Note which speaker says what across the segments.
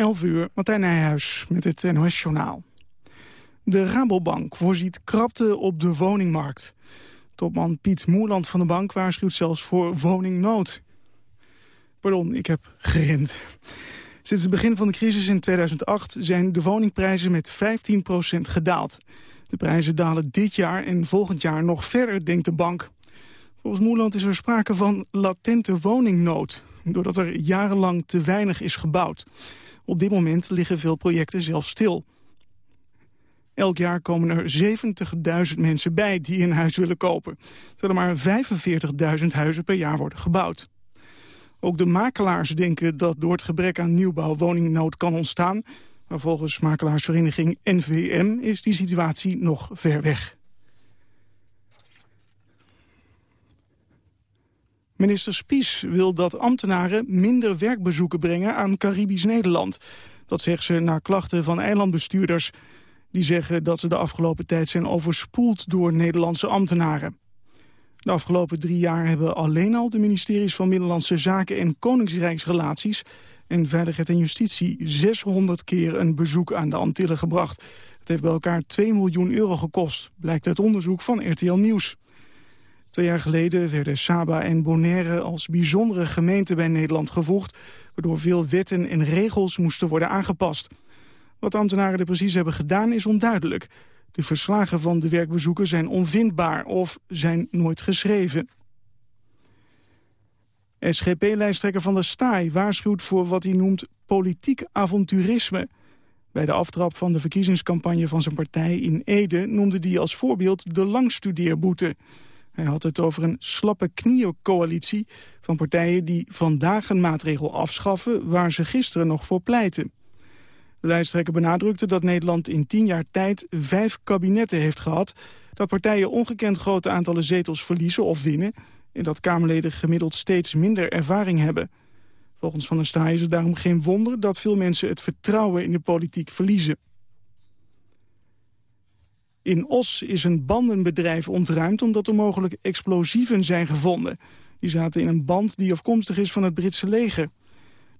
Speaker 1: 11 uur, Martijn Nijhuis met het NOS-journaal. De Rabobank voorziet krapte op de woningmarkt. Topman Piet Moerland van de bank waarschuwt zelfs voor woningnood. Pardon, ik heb gerend. Sinds het begin van de crisis in 2008 zijn de woningprijzen met 15% gedaald. De prijzen dalen dit jaar en volgend jaar nog verder, denkt de bank. Volgens Moerland is er sprake van latente woningnood... doordat er jarenlang te weinig is gebouwd. Op dit moment liggen veel projecten zelfs stil. Elk jaar komen er 70.000 mensen bij die een huis willen kopen. Terwijl er maar 45.000 huizen per jaar worden gebouwd. Ook de makelaars denken dat door het gebrek aan nieuwbouw woningnood kan ontstaan. Maar volgens makelaarsvereniging NVM is die situatie nog ver weg. Minister Spies wil dat ambtenaren minder werkbezoeken brengen aan Caribisch Nederland. Dat zegt ze na klachten van eilandbestuurders. Die zeggen dat ze de afgelopen tijd zijn overspoeld door Nederlandse ambtenaren. De afgelopen drie jaar hebben alleen al de ministeries van Middellandse Zaken en Koningsrijksrelaties en Veiligheid en Justitie 600 keer een bezoek aan de Antillen gebracht. Het heeft bij elkaar 2 miljoen euro gekost, blijkt uit onderzoek van RTL Nieuws. Twee jaar geleden werden Saba en Bonaire als bijzondere gemeenten bij Nederland gevoegd, waardoor veel wetten en regels moesten worden aangepast. Wat ambtenaren er precies hebben gedaan is onduidelijk. De verslagen van de werkbezoeken zijn onvindbaar of zijn nooit geschreven. SGP-lijsttrekker Van der Staaij waarschuwt voor wat hij noemt politiek avonturisme. Bij de aftrap van de verkiezingscampagne van zijn partij in Ede... noemde hij als voorbeeld de langstudeerboete. Hij had het over een slappe knieën-coalitie van partijen... die vandaag een maatregel afschaffen waar ze gisteren nog voor pleiten. De lijsttrekker benadrukte dat Nederland in tien jaar tijd vijf kabinetten heeft gehad... dat partijen ongekend grote aantallen zetels verliezen of winnen... en dat Kamerleden gemiddeld steeds minder ervaring hebben. Volgens Van der Staaij is het daarom geen wonder dat veel mensen het vertrouwen in de politiek verliezen. In Os is een bandenbedrijf ontruimd omdat er mogelijk explosieven zijn gevonden. Die zaten in een band die afkomstig is van het Britse leger.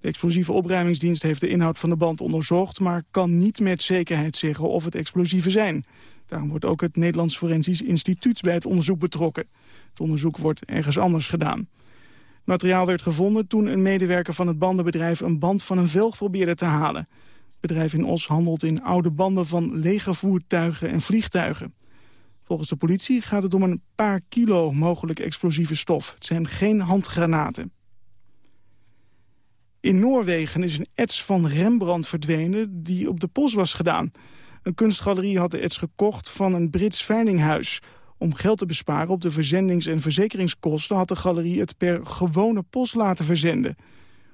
Speaker 1: De explosieve opruimingsdienst heeft de inhoud van de band onderzocht... maar kan niet met zekerheid zeggen of het explosieven zijn. Daarom wordt ook het Nederlands Forensisch Instituut bij het onderzoek betrokken. Het onderzoek wordt ergens anders gedaan. Materiaal werd gevonden toen een medewerker van het bandenbedrijf... een band van een velg probeerde te halen. Bedrijf in Os handelt in oude banden van legervoertuigen en vliegtuigen. Volgens de politie gaat het om een paar kilo mogelijk explosieve stof. Het zijn geen handgranaten. In Noorwegen is een ets van Rembrandt verdwenen die op de post was gedaan. Een kunstgalerie had de ets gekocht van een Brits veilinghuis. Om geld te besparen op de verzendings- en verzekeringskosten... had de galerie het per gewone post laten verzenden.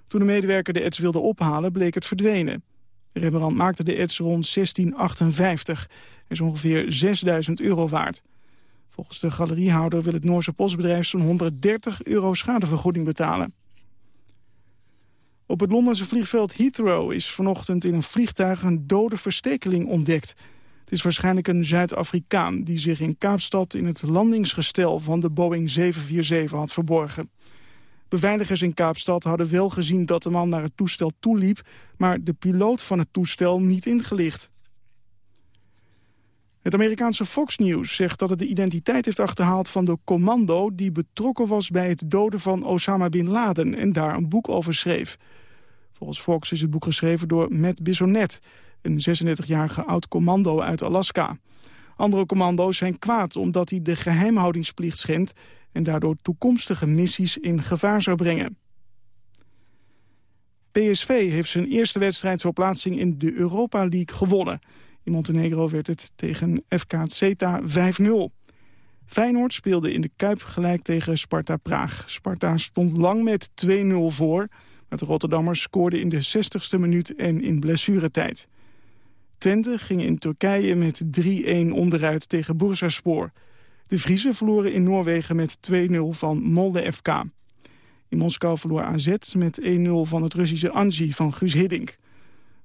Speaker 1: Toen de medewerker de ets wilde ophalen, bleek het verdwenen. Rembrandt maakte de ets rond 1658. en is ongeveer 6000 euro waard. Volgens de galeriehouder wil het Noorse postbedrijf zo'n 130 euro schadevergoeding betalen. Op het Londense vliegveld Heathrow is vanochtend in een vliegtuig een dode verstekeling ontdekt. Het is waarschijnlijk een Zuid-Afrikaan die zich in Kaapstad in het landingsgestel van de Boeing 747 had verborgen. Beveiligers in Kaapstad hadden wel gezien dat de man naar het toestel toeliep, maar de piloot van het toestel niet ingelicht. Het Amerikaanse Fox News zegt dat het de identiteit heeft achterhaald van de commando die betrokken was bij het doden van Osama Bin Laden en daar een boek over schreef. Volgens Fox is het boek geschreven door Matt Bissonnet, een 36-jarige oud-commando uit Alaska. Andere commando's zijn kwaad omdat hij de geheimhoudingsplicht schendt en daardoor toekomstige missies in gevaar zou brengen. PSV heeft zijn eerste wedstrijd voor plaatsing in de Europa League gewonnen. In Montenegro werd het tegen FK Zeta 5-0. Feyenoord speelde in de Kuip gelijk tegen Sparta Praag. Sparta stond lang met 2-0 voor, maar de Rotterdammers scoorden in de 60ste minuut en in blessuretijd. Twente ging in Turkije met 3-1 onderuit tegen Bursaspor. De Vriezen verloren in Noorwegen met 2-0 van Molde FK. In Moskou verloor AZ met 1-0 van het Russische Anji van Guus Hiddink.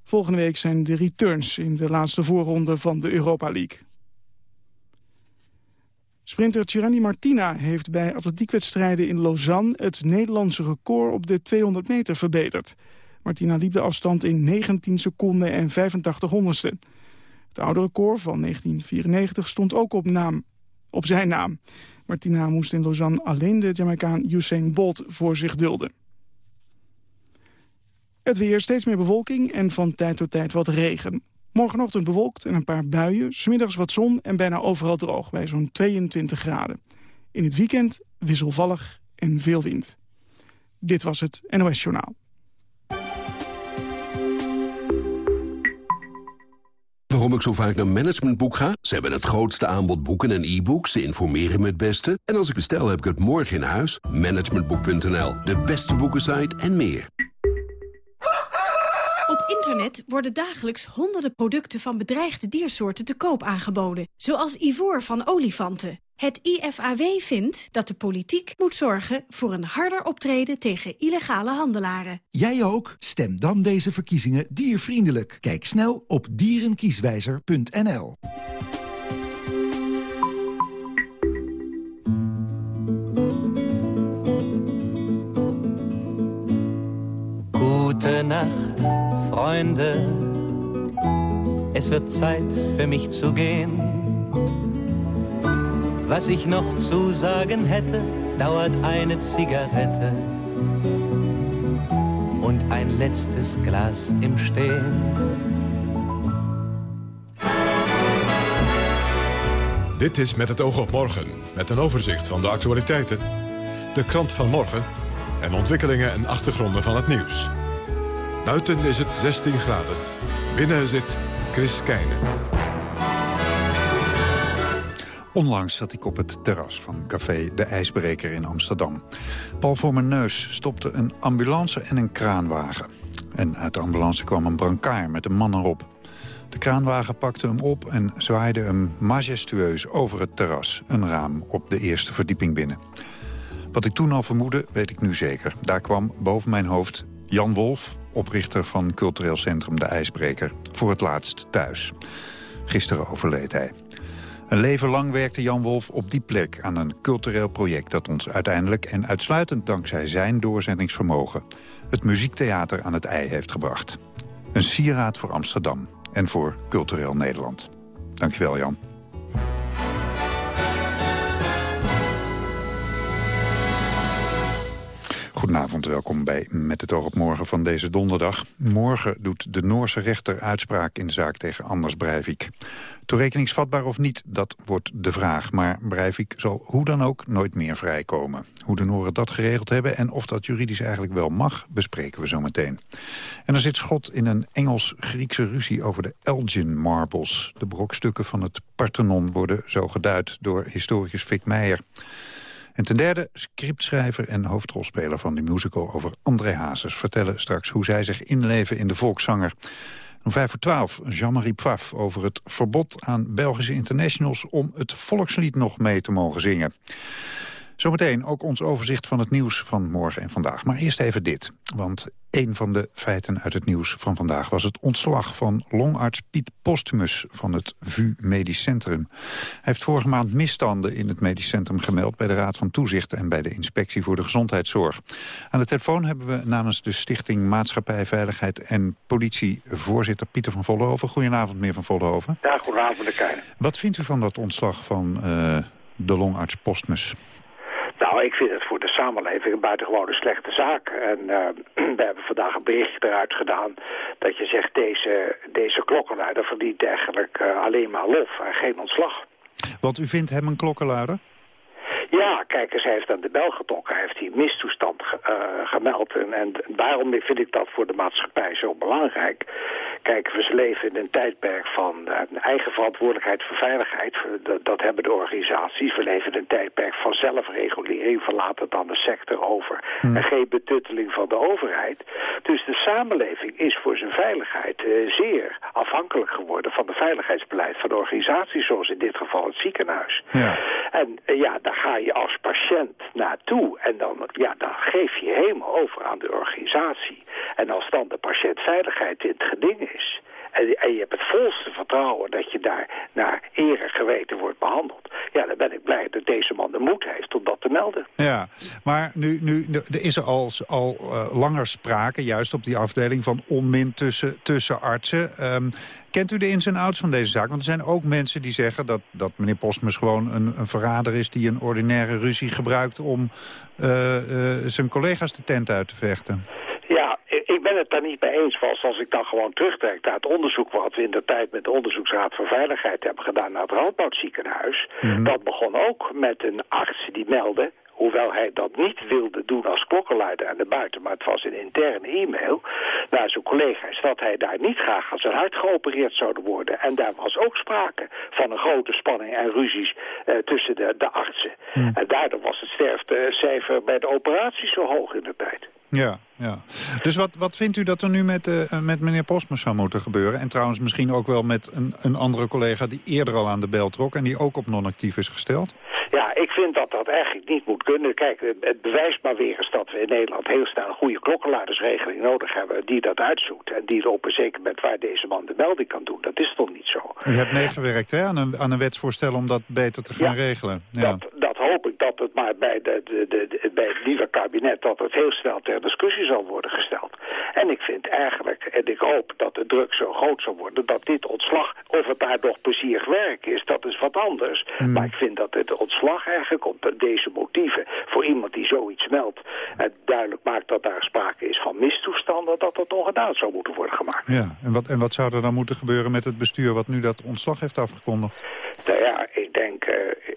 Speaker 1: Volgende week zijn de returns in de laatste voorronde van de Europa League. Sprinter Gianni Martina heeft bij atletiekwedstrijden in Lausanne... het Nederlandse record op de 200 meter verbeterd. Martina liep de afstand in 19 seconden en 85 honderdste. Het oude record van 1994 stond ook op, naam, op zijn naam. Martina moest in Lausanne alleen de Jamaicaan Usain Bolt voor zich dulden. Het weer, steeds meer bewolking en van tijd tot tijd wat regen. Morgenochtend bewolkt en een paar buien, smiddags wat zon en bijna overal droog bij zo'n 22 graden. In het weekend wisselvallig en veel wind. Dit was het NOS Journaal.
Speaker 2: Waarom ik zo vaak naar Managementboek ga? Ze hebben het grootste aanbod boeken en e-books. Ze informeren me het beste. En als ik bestel, heb ik het morgen in huis. Managementboek.nl, de beste boekensite en meer.
Speaker 3: Op internet worden dagelijks honderden producten van bedreigde diersoorten te koop aangeboden. Zoals ivoor van olifanten. Het IFAW vindt dat de politiek moet zorgen voor een harder optreden tegen illegale handelaren.
Speaker 4: Jij ook? Stem dan deze verkiezingen diervriendelijk. Kijk snel op dierenkieswijzer.nl.
Speaker 5: Gute Nacht, Freunde. Es wird Zeit für mich zu gehen. Was ich noch zu sagen hätte, dauert eine Zigarette und ein letztes Glas im Stehen.
Speaker 6: Dit is Met het oog op morgen, met een overzicht van de actualiteiten, de krant van morgen en ontwikkelingen en achtergronden van het nieuws. Buiten is het 16 graden. Binnen zit Chris Keijnen.
Speaker 7: Onlangs zat ik op het terras van café De IJsbreker in Amsterdam. Pal voor mijn neus stopte een ambulance en een kraanwagen. En uit de ambulance kwam een brancard met een man erop. De kraanwagen pakte hem op en zwaaide hem majestueus over het terras... een raam op de eerste verdieping binnen. Wat ik toen al vermoedde, weet ik nu zeker. Daar kwam boven mijn hoofd Jan Wolf, oprichter van cultureel centrum De IJsbreker... voor het laatst thuis. Gisteren overleed hij. Een leven lang werkte Jan Wolf op die plek aan een cultureel project... dat ons uiteindelijk en uitsluitend dankzij zijn doorzettingsvermogen... het muziektheater aan het ei heeft gebracht. Een sieraad voor Amsterdam en voor cultureel Nederland. Dankjewel, Jan. Goedenavond, welkom bij Met het oog op morgen van deze donderdag. Morgen doet de Noorse rechter uitspraak in zaak tegen Anders Breivik. Toerekeningsvatbaar of niet, dat wordt de vraag. Maar Breivik zal hoe dan ook nooit meer vrijkomen. Hoe de Nooren dat geregeld hebben en of dat juridisch eigenlijk wel mag, bespreken we zo meteen. En er zit schot in een Engels-Griekse ruzie over de Elgin Marbles. De brokstukken van het Parthenon worden zo geduid door historicus Vic Meijer. En ten derde, scriptschrijver en hoofdrolspeler van de musical over André Hazes... vertellen straks hoe zij zich inleven in de volkszanger. Om vijf voor twaalf, Jean-Marie Pfaff over het verbod aan Belgische internationals... om het volkslied nog mee te mogen zingen. Zometeen ook ons overzicht van het nieuws van morgen en vandaag. Maar eerst even dit, want een van de feiten uit het nieuws van vandaag... was het ontslag van longarts Piet Postumus van het VU Medisch Centrum. Hij heeft vorige maand misstanden in het medisch centrum gemeld... bij de Raad van Toezicht en bij de Inspectie voor de Gezondheidszorg. Aan de telefoon hebben we namens de Stichting Maatschappij, Veiligheid en Politie... voorzitter Pieter van Vollenhoven. Goedenavond, meneer van Vollenhoven.
Speaker 8: Ja, goedenavond, meneer
Speaker 7: Wat vindt u van dat ontslag van uh, de longarts Postumus?
Speaker 8: Nou, ik vind het voor de samenleving een buitengewone slechte zaak. En uh, we hebben vandaag een berichtje eruit gedaan dat je zegt... deze, deze klokkenluider verdient eigenlijk uh, alleen maar lof en geen ontslag.
Speaker 7: Want u vindt hem een klokkenluider?
Speaker 8: Ja, kijk eens, hij heeft aan de bel getrokken. Hij heeft die mistoestand ge, uh, gemeld. En, en daarom vind ik dat voor de maatschappij zo belangrijk. Kijk, we leven in een tijdperk van uh, eigen verantwoordelijkheid voor veiligheid. Dat, dat, hebben de organisaties. We leven in een tijdperk van zelfregulering. Verlaat het aan de sector over. Hmm. En geen betutteling van de overheid. Dus de samenleving is voor zijn veiligheid uh, zeer afhankelijk geworden... van de veiligheidsbeleid van de organisaties. Zoals in dit geval het ziekenhuis. Ja. En ja, daar ga je als patiënt naartoe. En dan, ja, dan geef je helemaal over aan de organisatie. En als dan de patiëntveiligheid in het geding is... en, je hebt het volste vertrouwen dat je daar naar eer en geweten wordt behandeld... ja, dan ben ik blij dat deze man de moed heeft om dat te melden.
Speaker 7: Ja, maar nu, nu er is er al, al uh, langer sprake, juist op die afdeling... van onmin tussen, tussen artsen. Um, kent u de ins en outs van deze zaak? Want er zijn ook mensen die zeggen dat, dat meneer Postmus gewoon een, een verrader is... die een ordinaire ruzie gebruikt om uh, uh, zijn collega's de tent uit te vechten.
Speaker 8: Het daar niet mee eens. Zoals als ik dan gewoon terugtrek naar het onderzoek... wat we in de tijd met de Onderzoeksraad voor Veiligheid hebben gedaan... naar het Radboudziekenhuis. Mm -hmm. Dat begon ook met een arts die meldde hoewel hij dat niet wilde doen als klokkenluider aan de buiten, maar het was een interne e-mail naar zijn collega's, dat hij daar niet graag als zijn hart geopereerd zouden worden. En daar was ook sprake van een grote spanning en ruzies uh, tussen de, de artsen. Hmm. En daardoor was het sterftecijfer bij de operatie zo hoog in de tijd.
Speaker 7: Ja, ja. Dus wat, wat vindt u dat er nu met, uh, met meneer Postmus zou moeten gebeuren? En trouwens misschien ook wel met een, een andere collega die eerder al aan de bel trok... en die ook op non-actief is gesteld?
Speaker 8: Ja, ik vind dat dat eigenlijk niet moet kunnen. Kijk, het bewijst maar weer eens dat we in Nederland heel snel een goede klokkenluidersregeling nodig hebben... die dat uitzoekt en die erop zeker moment waar deze man de melding kan doen. Dat is toch niet zo.
Speaker 7: U hebt meegewerkt hè, aan, een, aan een wetsvoorstel om dat beter te gaan
Speaker 8: ja,
Speaker 7: regelen.
Speaker 8: Ja. Dat, dat hoop ik dat het maar bij, de, de, de, bij het nieuwe kabinet... dat het heel snel ter discussie zal worden gesteld. En ik vind eigenlijk, en ik hoop dat de druk zo groot zal worden... dat dit ontslag, of het daar nog plezierig werk is, dat is wat anders. Mm. Maar ik vind dat het ontslag eigenlijk op deze motieven... voor iemand die zoiets meldt... en duidelijk maakt dat daar sprake is van mistoestanden... dat dat ongedaan zou moeten worden gemaakt.
Speaker 7: Ja, en wat, en wat zou er dan moeten gebeuren met het bestuur... wat nu dat ontslag heeft afgekondigd?
Speaker 8: Nou ja, ik denk... Uh, ik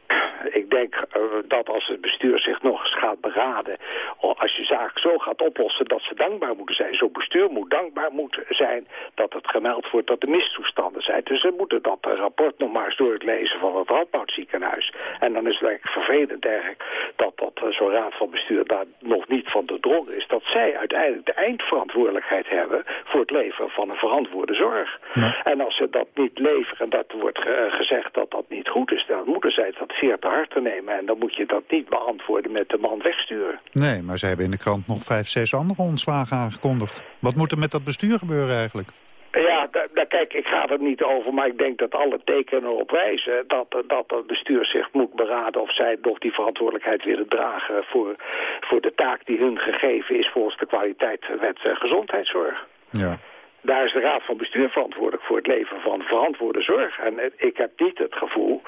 Speaker 8: denk uh, dat als het bestuur zich nog eens gaat beraden... als je zaak zo gaat oplossen dat ze dankbaar moeten zijn. Zo'n bestuur moet dankbaar moeten zijn dat het gemeld wordt dat er mistoestanden zijn. Dus ze moeten dat rapport nog maar eens door het lezen van het Radboudziekenhuis. En dan is het eigenlijk vervelend eigenlijk dat, dat uh, zo'n raad van bestuur daar nog niet van doordrongen is. Dat zij uiteindelijk de eindverantwoordelijkheid hebben voor het leveren van een verantwoorde zorg. Ja. En als ze dat niet leveren en dat wordt ge gezegd dat dat niet goed is, dan moeten zij dat zeer te hard nemen. En dan moet je dat niet beantwoorden met de man wegsturen.
Speaker 7: Nee, maar ze hebben in de krant nog vijf, zes andere ontslagen aangekondigd. Wat moet er met dat bestuur gebeuren eigenlijk?
Speaker 8: Ja, daar, kijk, ik ga er niet over, maar ik denk dat alle tekenen erop wijzen dat, dat het bestuur zich moet beraden of zij nog die verantwoordelijkheid willen dragen voor, voor de taak die hun gegeven is volgens de kwaliteitswet gezondheidszorg.
Speaker 7: Ja.
Speaker 8: Daar is de raad van bestuur verantwoordelijk voor het leveren van verantwoorde zorg. En ik heb niet het gevoel,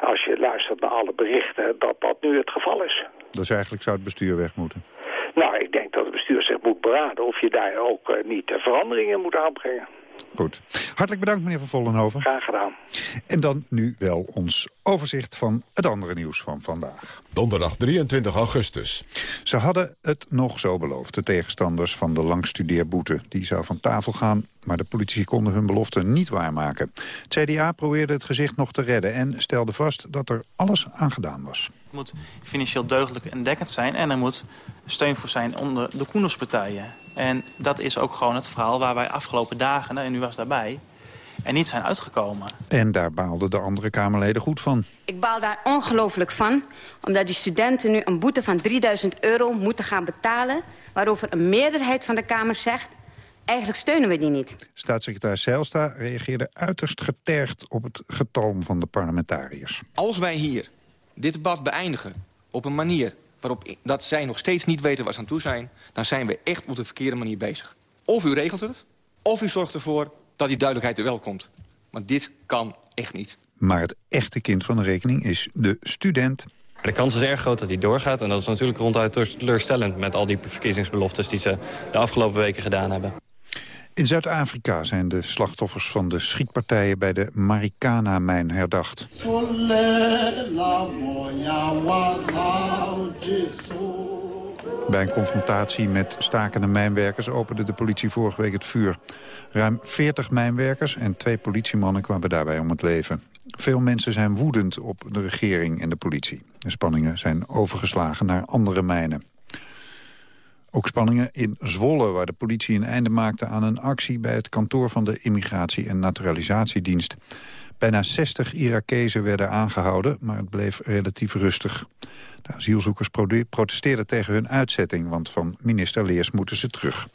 Speaker 8: als je luistert naar alle berichten, dat dat nu het geval is.
Speaker 7: Dus eigenlijk zou het bestuur weg moeten?
Speaker 8: Nou, ik denk dat het bestuur zich moet beraden of je daar ook uh, niet veranderingen moet aanbrengen.
Speaker 7: Goed. Hartelijk bedankt, meneer Van Vollenhoven.
Speaker 8: Graag gedaan.
Speaker 7: En dan nu wel ons overzicht van het andere nieuws van vandaag.
Speaker 6: Donderdag 23 augustus.
Speaker 7: Ze hadden het nog zo beloofd, de tegenstanders van de langstudeerboete. Die zou van tafel gaan, maar de politici konden hun belofte niet waarmaken. Het CDA probeerde het gezicht nog te redden en stelde vast dat er alles aan gedaan was.
Speaker 9: Het moet financieel deugdelijk en dekkend zijn en er moet steun voor zijn onder de Koenderspartijen. En dat is ook gewoon het verhaal waar wij afgelopen dagen, en u was daarbij, en niet zijn uitgekomen.
Speaker 7: En daar baalden de andere Kamerleden goed van.
Speaker 10: Ik baal daar ongelooflijk van, omdat die studenten nu een boete van 3000 euro moeten gaan betalen... waarover een meerderheid van de Kamer zegt, eigenlijk steunen we die niet.
Speaker 7: Staatssecretaris Zijlstra reageerde uiterst getergd op het getalm van de parlementariërs.
Speaker 11: Als wij hier dit debat beëindigen op een manier waarop dat zij nog steeds niet weten waar ze aan toe zijn... dan zijn we echt op de verkeerde manier bezig. Of u regelt het, of u zorgt ervoor dat die duidelijkheid er wel komt. Maar dit kan echt niet.
Speaker 7: Maar het echte kind van de rekening is de student.
Speaker 12: De kans is erg groot dat hij doorgaat. En dat is natuurlijk ronduit teleurstellend met al die verkiezingsbeloftes die ze de afgelopen weken gedaan hebben.
Speaker 7: In Zuid-Afrika zijn de slachtoffers van de schietpartijen bij de Marikana-mijn herdacht. Bij een confrontatie met stakende mijnwerkers opende de politie vorige week het vuur. Ruim 40 mijnwerkers en twee politiemannen kwamen daarbij om het leven. Veel mensen zijn woedend op de regering en de politie. De spanningen zijn overgeslagen naar andere mijnen. Ook spanningen in Zwolle, waar de politie een einde maakte aan een actie bij het kantoor van de Immigratie- en Naturalisatiedienst. Bijna 60 Irakezen werden aangehouden, maar het bleef relatief rustig. De asielzoekers protesteerden tegen hun uitzetting, want van minister Leers moeten ze terug.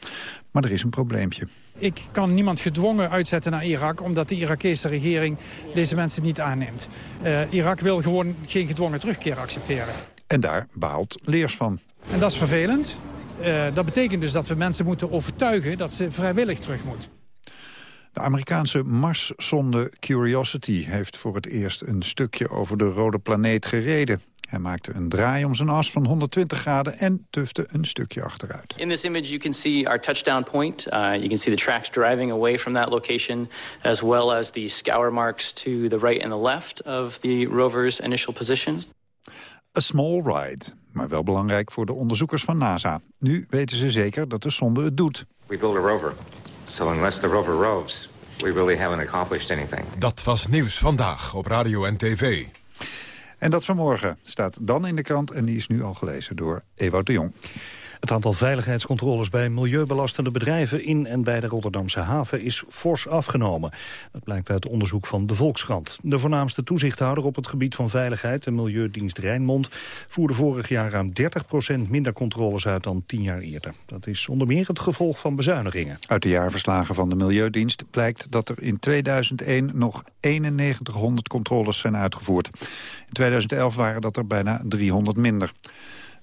Speaker 7: Maar er is een probleempje.
Speaker 13: Ik kan niemand gedwongen uitzetten naar Irak... omdat de Irakese regering deze mensen niet aanneemt. Uh, Irak wil gewoon geen gedwongen terugkeer accepteren.
Speaker 7: En daar baalt Leers van.
Speaker 13: En dat is vervelend. Uh, dat betekent dus dat we mensen moeten overtuigen dat ze vrijwillig terug moeten.
Speaker 7: De Amerikaanse Marszonde Curiosity heeft voor het eerst een stukje over de rode planeet gereden. Hij maakte een draai om zijn as van 120 graden en tufte een stukje achteruit.
Speaker 14: In this image you can see our touchdown point. Uh, you can see the tracks driving away from that location as well as the scour marks to the right and the left of the rover's initial position.
Speaker 7: A small ride, maar wel belangrijk voor de onderzoekers van NASA. Nu weten ze zeker dat de sonde het doet.
Speaker 15: We build a rover. So unless the rover roves, we really haven't accomplished anything.
Speaker 6: Dat was nieuws vandaag op radio en tv.
Speaker 7: En dat vanmorgen staat dan in de krant en die is nu al gelezen door Ewout de Jong.
Speaker 16: Het aantal veiligheidscontroles bij milieubelastende bedrijven in en bij de Rotterdamse haven is fors afgenomen. Dat blijkt uit onderzoek van de Volkskrant. De voornaamste toezichthouder op het gebied van veiligheid, de Milieudienst Rijnmond, voerde vorig jaar ruim 30% minder controles uit dan tien jaar eerder. Dat is onder meer het gevolg van bezuinigingen.
Speaker 7: Uit de jaarverslagen van de Milieudienst blijkt dat er in 2001 nog 9100 controles zijn uitgevoerd. In 2011 waren dat er bijna 300 minder.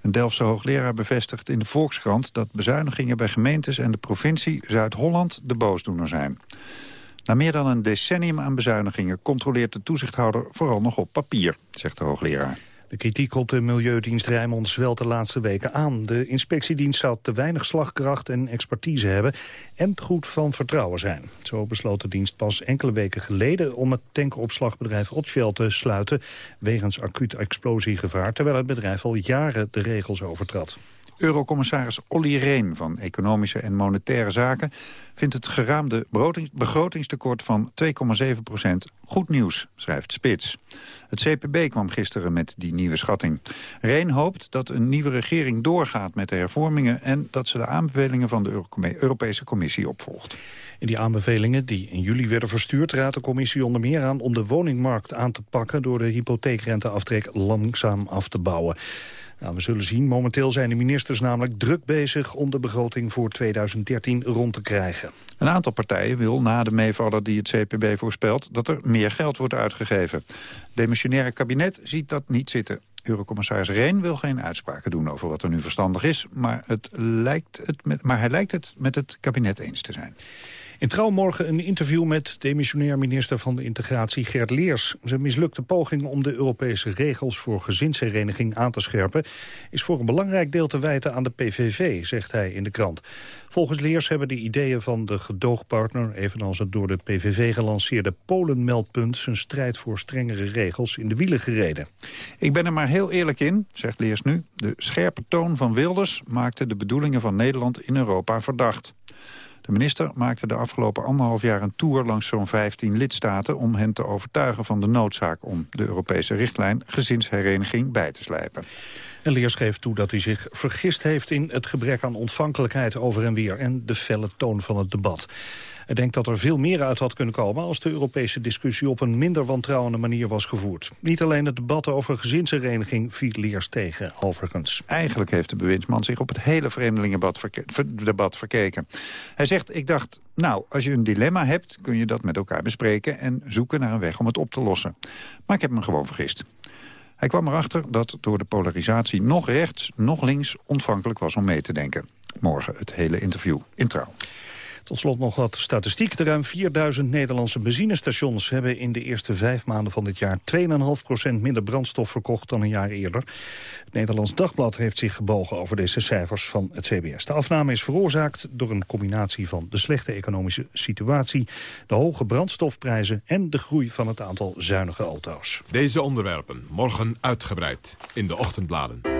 Speaker 7: Een Delftse hoogleraar bevestigt in de Volkskrant... dat bezuinigingen bij gemeentes en de provincie Zuid-Holland de boosdoener zijn. Na meer dan een decennium aan bezuinigingen... controleert de toezichthouder vooral nog op papier, zegt de hoogleraar.
Speaker 16: De kritiek op de Milieudienst Rijnmond zwelt de laatste weken aan. De inspectiedienst zou te weinig slagkracht en expertise hebben... en goed van vertrouwen zijn. Zo besloot de dienst pas enkele weken geleden... om het tankopslagbedrijf Rotschveld te sluiten... wegens acuut explosiegevaar... terwijl het bedrijf al jaren de regels overtrad.
Speaker 7: Eurocommissaris Olly Rehn van Economische en Monetaire Zaken... vindt het geraamde begrotingstekort van 2,7% goed nieuws, schrijft Spits. Het CPB kwam gisteren met die nieuwe schatting. Rehn hoopt dat een nieuwe regering doorgaat met de hervormingen... en dat ze de aanbevelingen van de Europese Commissie opvolgt.
Speaker 16: In die aanbevelingen die in juli werden verstuurd... raadt de commissie onder meer aan om de woningmarkt aan te pakken... door de hypotheekrenteaftrek langzaam af te bouwen. Nou, we zullen zien. Momenteel zijn de ministers namelijk druk bezig om de begroting voor 2013 rond te krijgen.
Speaker 7: Een aantal partijen wil na de meevaller die het CPB voorspelt dat er meer geld wordt uitgegeven. Het demissionaire kabinet ziet dat niet zitten. Eurocommissaris Reen wil geen uitspraken doen over wat er nu verstandig is... maar, het lijkt het maar hij lijkt het met het kabinet eens te zijn.
Speaker 16: In Trouw morgen een interview met demissionair minister van de Integratie Gert Leers. Zijn mislukte poging om de Europese regels voor gezinshereniging aan te scherpen... is voor een belangrijk deel te wijten aan de PVV, zegt hij in de krant. Volgens Leers hebben de ideeën van de gedoogpartner... evenals het door de PVV gelanceerde Polenmeldpunt... zijn strijd voor strengere regels in de wielen gereden.
Speaker 7: Ik ben er maar heel eerlijk in, zegt Leers nu. De scherpe toon van Wilders maakte de bedoelingen van Nederland in Europa verdacht. De minister maakte de afgelopen anderhalf jaar een tour langs zo'n 15 lidstaten... om hen te overtuigen van de noodzaak om de Europese richtlijn gezinshereniging bij te slijpen.
Speaker 16: En Leers geeft toe dat hij zich vergist heeft in het gebrek aan ontvankelijkheid over en weer... en de felle toon van het debat. Hij denkt dat er veel meer uit had kunnen komen... als de Europese discussie op een minder wantrouwende manier was gevoerd. Niet alleen het debat over gezinshereniging viel Leers tegen, overigens.
Speaker 7: Eigenlijk heeft de bewindsman zich op het hele vreemdelingendebat verkeken. Hij zegt, ik dacht, nou, als je een dilemma hebt... kun je dat met elkaar bespreken en zoeken naar een weg om het op te lossen. Maar ik heb me gewoon vergist. Hij kwam erachter dat door de polarisatie nog rechts, nog links ontvankelijk was om mee te denken. Morgen het hele interview in Trouw.
Speaker 16: Tot slot nog wat statistiek. De ruim 4000 Nederlandse benzinestations hebben in de eerste vijf maanden van dit jaar 2,5% minder brandstof verkocht dan een jaar eerder. Het Nederlands Dagblad heeft zich gebogen over deze cijfers van het CBS. De afname is veroorzaakt door een combinatie van de slechte economische situatie, de hoge brandstofprijzen en de groei van het aantal zuinige auto's.
Speaker 6: Deze onderwerpen morgen uitgebreid in de ochtendbladen.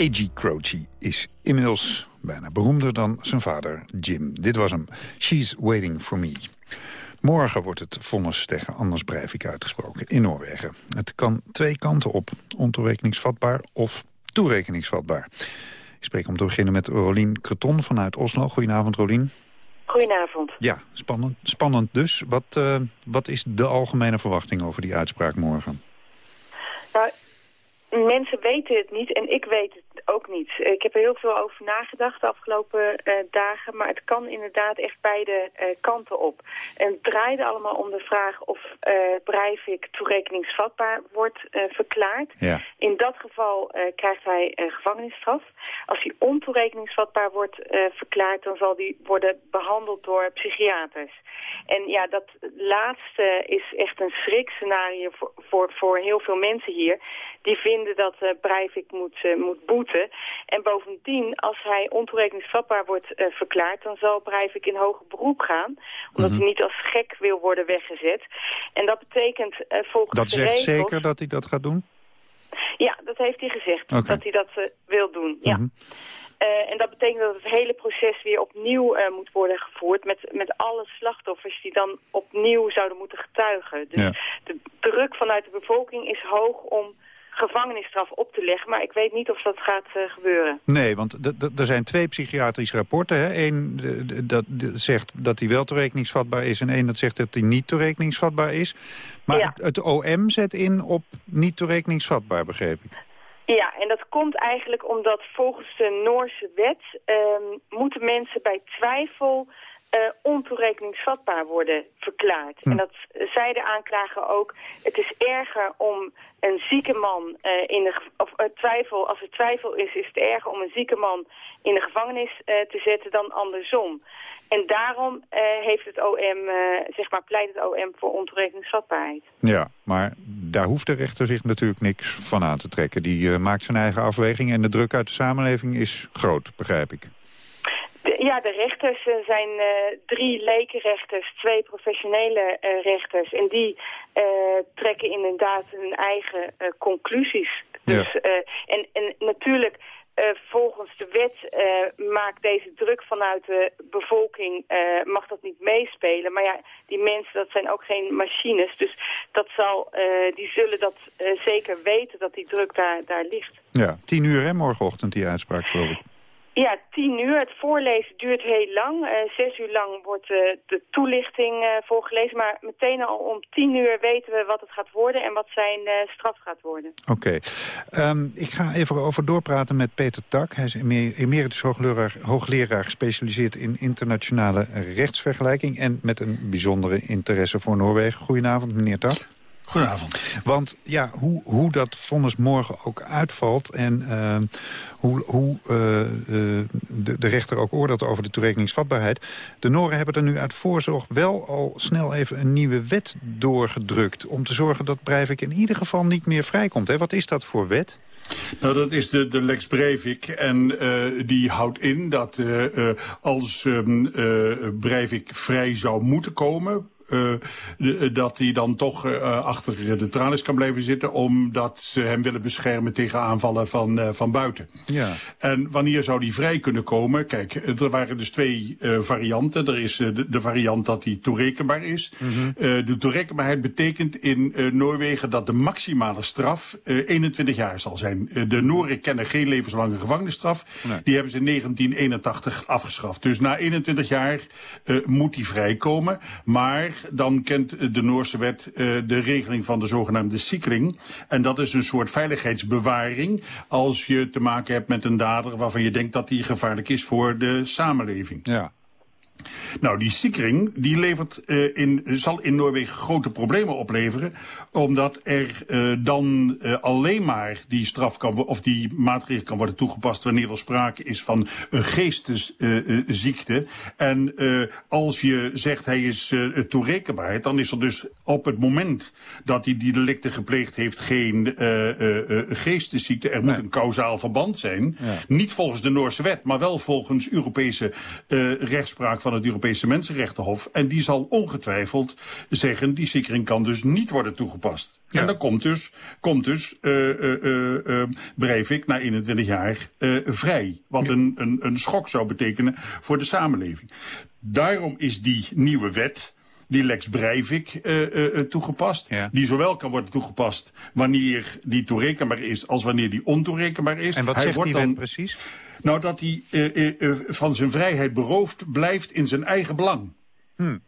Speaker 7: A.G. Croce is inmiddels bijna beroemder dan zijn vader Jim. Dit was hem. She's Waiting for Me. Morgen wordt het vonnis tegen Anders Breivik uitgesproken in Noorwegen. Het kan twee kanten op. Ontoerekeningsvatbaar of toerekeningsvatbaar. Ik spreek om te beginnen met Rolien Creton vanuit Oslo. Goedenavond, Rolien.
Speaker 17: Goedenavond.
Speaker 7: Ja, spannend, spannend dus. Wat, eh, wat is de algemene verwachting over die uitspraak morgen?
Speaker 17: Nou, mensen weten het niet en ik weet het ook niet. Ik heb er heel veel over nagedacht de afgelopen eh, dagen, maar het kan inderdaad echt beide eh, kanten op. En het draaide allemaal om de vraag of Breivik toerekeningsvatbaar wordt eh, verklaard.
Speaker 7: Ja.
Speaker 17: In dat geval eh, krijgt hij eh, gevangenisstraf. Als hij ontoerekeningsvatbaar wordt eh, verklaard, dan zal hij worden behandeld door psychiaters. En ja, dat laatste is echt een schrikscenario voor, voor, voor heel veel mensen hier. Die vinden dat eh Breivik moet, eh, moet boeten. En bovendien, als hij ontoerekeningsvatbaar wordt eh, verklaard... dan zal Breivik in hoger beroep gaan. Omdat hij niet als gek wil worden weggezet. En dat betekent eh, volgens
Speaker 7: Dat
Speaker 17: de
Speaker 7: zegt
Speaker 17: regels...
Speaker 7: zeker dat hij dat gaat doen?
Speaker 17: Ja, dat heeft hij gezegd. Dat hij dat eh, wil doen, ja.
Speaker 7: Mhm.
Speaker 17: Eh, en dat betekent dat het hele proces weer opnieuw moet worden gevoerd... Met, met alle slachtoffers die dan opnieuw zouden moeten getuigen. Dus
Speaker 7: Ja.
Speaker 17: de druk vanuit de bevolking is hoog om gevangenisstraf op te leggen. Maar ik weet niet of dat gaat eh, gebeuren.
Speaker 7: Nee, want er zijn twee psychiatrische rapporten. hè. Eén dat zegt dat hij wel toerekeningsvatbaar is... en één dat zegt dat hij niet toerekeningsvatbaar is. Maar
Speaker 17: Ja.
Speaker 7: het, het OM zet in op niet toerekeningsvatbaar, begreep ik.
Speaker 17: Ja, en dat komt eigenlijk omdat volgens de Noorse wet... ehm, moeten mensen bij twijfel eh, ontoerekeningsvatbaar worden verklaard.
Speaker 7: Hm.
Speaker 17: En dat zei de aanklager ook. Het is erger om een zieke man eh, in de... Of eh, twijfel, als er twijfel is, is het erger om een zieke man in de gevangenis te zetten dan andersom. En daarom heeft het OM, zeg maar, pleit het OM voor ontoerekeningsvatbaarheid.
Speaker 7: Ja, maar daar hoeft de rechter zich natuurlijk niks van aan te trekken. Die maakt zijn eigen afweging en de druk uit de samenleving is groot, begrijp ik.
Speaker 17: De- ja, de rechters eh, zijn eh, drie lekenrechters, twee professionele eh, rechters. En die trekken inderdaad hun eigen conclusies. Dus, eh, en, en natuurlijk, volgens de wet maakt deze druk vanuit de bevolking, mag dat niet meespelen. Maar ja, die mensen, dat zijn ook geen machines. Dus dat zal, die zullen dat zeker weten, dat die druk daar, daar ligt.
Speaker 7: Ja, tien uur hè, morgenochtend die uitspraak, geloof ik.
Speaker 17: Ja, tien uur. Het voorlezen duurt heel lang. Eh, zes uur lang wordt eh, de toelichting eh, voorgelezen. Maar meteen al om tien uur weten we wat het gaat worden en wat zijn straf gaat worden.
Speaker 7: Oké. Ehm, ik ga even over doorpraten met Peter Tak. Hij is emer- emeritus hoogleraar, hoogleraar gespecialiseerd in internationale rechtsvergelijking... en met een bijzondere interesse voor Noorwegen. Goedenavond, meneer Tak. Goedenavond. Want ja, hoe, hoe dat vonnis morgen ook uitvalt... en uh, hoe, hoe uh, de, de, rechter ook oordeelt over de toerekeningsvatbaarheid... de Noren hebben er nu uit voorzorg wel al snel even een nieuwe wet doorgedrukt... om te zorgen dat Breivik in ieder geval niet meer vrijkomt. Hè? Wat is dat voor wet?
Speaker 18: Nou, dat is de, de Lex Breivik. En uh, die houdt in dat uh, uh, als um, Breivik vrij zou moeten komen uh, dat hij dan toch uh, achter de tralies kan blijven zitten... omdat ze hem willen beschermen tegen aanvallen van, van buiten.
Speaker 7: Ja.
Speaker 18: En wanneer zou die vrij kunnen komen? Kijk, er waren dus twee varianten. Er is de, de, variant dat hij toerekenbaar is. Mm -hmm. de toerekenbaarheid betekent in Noorwegen dat de maximale straf 21 jaar zal zijn. de Nooren kennen geen levenslange gevangenisstraf. Nee. Die hebben ze in 1981 afgeschaft. Dus na 21 jaar moet hij vrijkomen. Maar dan kent de Noorse wet uh, de regeling van de zogenaamde sikring. En dat is een soort veiligheidsbewaring als je te maken hebt met een dader waarvan je denkt dat hij gevaarlijk is voor de samenleving.
Speaker 7: Ja.
Speaker 18: Nou, die sikring die levert, uh, in, zal in Noorwegen grote problemen opleveren. Omdat er uh, dan uh, alleen maar die straf kan of die maatregel kan worden toegepast wanneer er sprake is van een geestesziekte. en als je zegt hij is toerekenbaar, dan is er dus op het moment dat hij die delicten gepleegd heeft geen geestesziekte. Er moet nee. een kausaal verband zijn.
Speaker 7: Ja.
Speaker 18: Niet volgens de Noorse wet, maar wel volgens Europese rechtspraak van van het Europese Mensenrechtenhof. En die zal ongetwijfeld zeggen, die zekering kan dus niet worden toegepast.
Speaker 7: Ja.
Speaker 18: En dan komt dus, komt dus uh, uh, uh, Breivik na 21 jaar vrij. Wat
Speaker 7: Ja.
Speaker 18: een, een, een schok zou betekenen voor de samenleving. Daarom is die nieuwe wet die Lex Breivik uh, uh, toegepast. Die zowel kan worden toegepast wanneer die toerekenbaar is... als wanneer die ontoerekenbaar is.
Speaker 7: En wat
Speaker 18: hij
Speaker 7: zegt
Speaker 18: wordt
Speaker 7: die
Speaker 18: dan,
Speaker 7: precies?
Speaker 18: Nou, dat hij van zijn vrijheid beroofd blijft in zijn eigen belang.
Speaker 7: Hmm.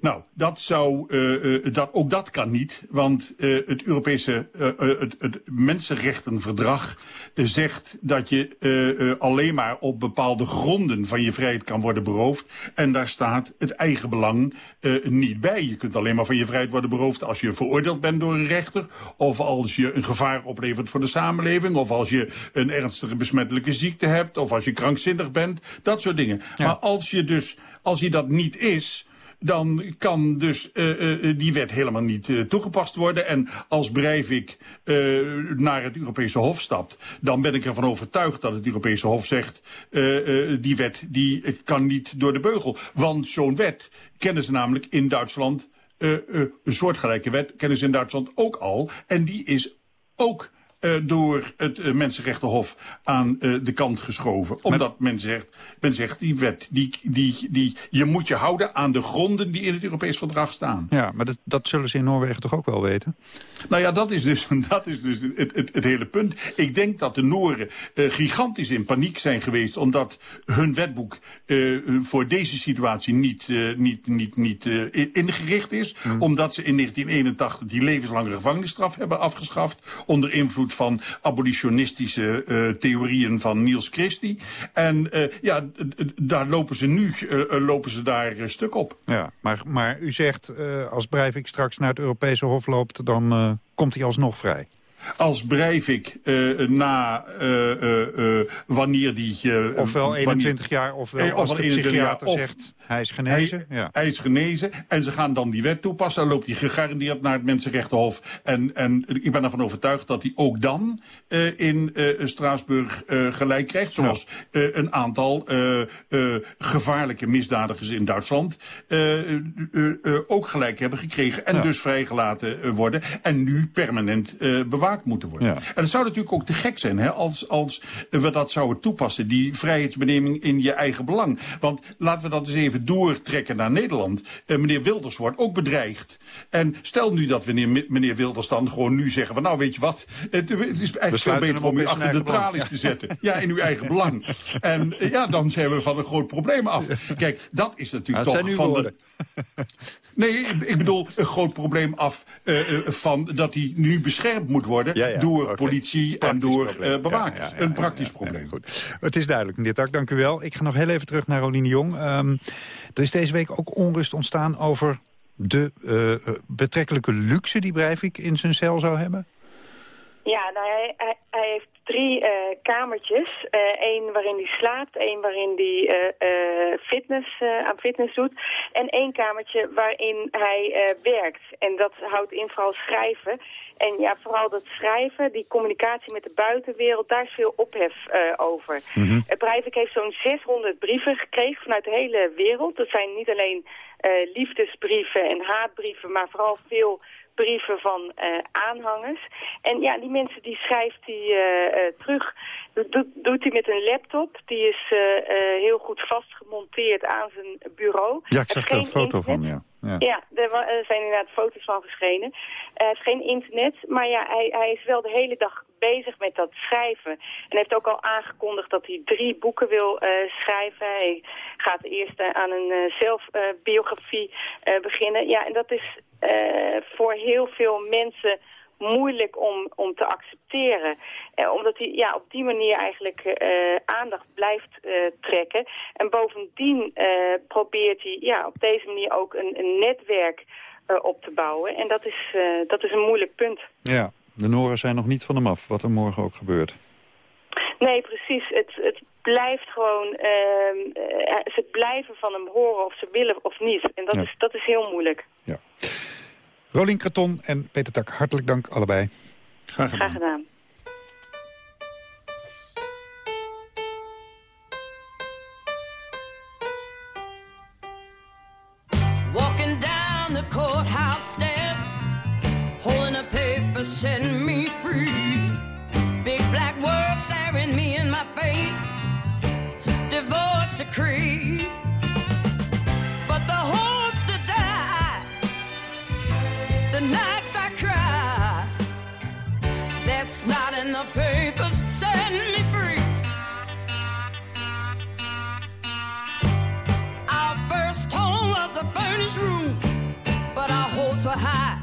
Speaker 18: Nou, dat zou, uh, uh, dat, ook dat kan niet, want uh, het Europese uh, het, het Mensenrechtenverdrag zegt dat je alleen maar op bepaalde gronden van je vrijheid kan worden beroofd. En daar staat het eigen belang niet bij. Je kunt alleen maar van je vrijheid worden beroofd als je veroordeeld bent door een rechter, of als je een gevaar oplevert voor de samenleving, of als je een ernstige besmettelijke ziekte hebt, of als je krankzinnig bent, dat soort dingen. Ja. Maar als je dus, als je dat niet is, dan kan dus uh, uh, die wet helemaal niet toegepast worden. En als Breivik naar het Europese Hof stapt... dan ben ik ervan overtuigd dat het Europese Hof zegt... die wet die kan niet door de beugel. Want zo'n wet kennen ze namelijk in Duitsland... een soortgelijke wet kennen ze in Duitsland ook al. En die is ook uh, door het uh, Mensenrechtenhof aan uh, de kant geschoven. Omdat men, zegt, men zegt, die wet, die, die, die, je moet je houden aan de gronden die in het Europees Verdrag staan.
Speaker 7: Ja, maar dat, dat zullen ze in Noorwegen toch ook wel weten?
Speaker 18: Nou ja, dat is dus, dat is dus het, het, het hele punt. Ik denk dat de Nooren gigantisch in paniek zijn geweest... omdat hun wetboek voor deze situatie niet, niet, niet, niet ingericht is. Hmm. Omdat ze in 1981 die levenslange gevangenisstraf hebben afgeschaft... onder invloed van abolitionistische uh, theorieën van Niels Christie. En uh, ja, daar lopen ze nu uh, lopen ze daar stuk op.
Speaker 7: Ja, maar, maar u zegt, als Breivik straks naar het Europese Hof loopt... dan komt hij alsnog vrij.
Speaker 18: Als Breivik uh, na uh, uh, wanneer die...
Speaker 7: ofwel 21 jaar, ofwel als de psychiater jaar, zegt hij is genezen.
Speaker 18: Hij, ja. hij, is genezen en ze gaan dan die wet toepassen. Dan loopt hij gegarandeerd naar het Mensenrechtenhof. En, en ik ben ervan overtuigd dat hij ook dan in Straatsburg gelijk krijgt. Zoals een aantal gevaarlijke misdadigers in Duitsland ook gelijk hebben gekregen. En ja. dus vrijgelaten worden. En nu permanent bewaard moeten worden.
Speaker 7: Ja.
Speaker 18: En het zou natuurlijk ook te gek zijn hè, als, als we dat zouden toepassen. Die vrijheidsbeneming in je eigen belang. Want laten we dat eens even doortrekken naar Nederland. Uh, meneer Wilders wordt ook bedreigd. En stel nu dat meneer, meneer Wilders dan gewoon nu zeggen van nou weet je wat. Het, het is eigenlijk veel beter om u achter de tralies ja. te zetten. Ja, in uw eigen belang. En uh, ja, dan zijn we van een groot probleem af. Kijk, dat is natuurlijk toch van de... Nee, ik bedoel een groot probleem af uh, van dat hij nu beschermd moet worden
Speaker 7: ja, ja,
Speaker 18: door
Speaker 7: okay.
Speaker 18: politie
Speaker 7: praktisch
Speaker 18: en door bewakers. Een praktisch probleem.
Speaker 7: goed. Het is duidelijk, meneer Tak, dank u wel. Ik ga nog heel even terug naar Roline Jong. Um, er is deze week ook onrust ontstaan over de uh, betrekkelijke luxe die Breivik in zijn cel zou hebben?
Speaker 17: Ja, nou, hij, hij, hij heeft drie uh, kamertjes. Eén waarin hij slaapt, één waarin hij fitness, aan fitness doet... en één kamertje waarin hij werkt. En dat houdt in vooral schrijven. En ja, vooral dat schrijven, die communicatie met de buitenwereld... daar is veel ophef over. Mm -hmm. Breivik heeft zo'n 600 brieven gekregen vanuit de hele wereld. Dat zijn niet alleen liefdesbrieven en haatbrieven... maar vooral veel brieven van uh, aanhangers. En ja, die mensen die schrijft hij terug. Dat doet hij met een laptop. Die is heel goed vastgemonteerd aan zijn bureau.
Speaker 7: Ja, ik zag er een foto van, ja.
Speaker 17: Ja, ja er zijn inderdaad foto's van verschenen. Hij heeft geen internet, maar ja, hij, hij is wel de hele dag bezig met dat schrijven. En heeft ook al aangekondigd dat hij drie boeken wil uh, schrijven. Hij gaat eerst uh, aan een zelfbiografie beginnen. Ja, en dat is voor heel veel mensen moeilijk om, om te accepteren. Eh, omdat hij ja, op die manier eigenlijk uh, aandacht blijft uh, trekken. En bovendien probeert hij ja, op deze manier ook een, een netwerk op te bouwen. En dat is, dat is een moeilijk punt.
Speaker 7: Ja, de Noren zijn nog niet van hem af, wat er morgen ook gebeurt.
Speaker 17: Nee, precies. Het, het blijft gewoon... ze blijven van hem horen of ze willen of niet. En dat, ja. is, dat is heel moeilijk.
Speaker 7: Ja. Rolien Kraton en Peter Tak, hartelijk dank allebei.
Speaker 17: Graag gedaan. Graag gedaan.
Speaker 19: Walking down the courthouse steps Holding a paper setting That's not in the papers. Setting me free. Our first home was a furnished room But our hopes were high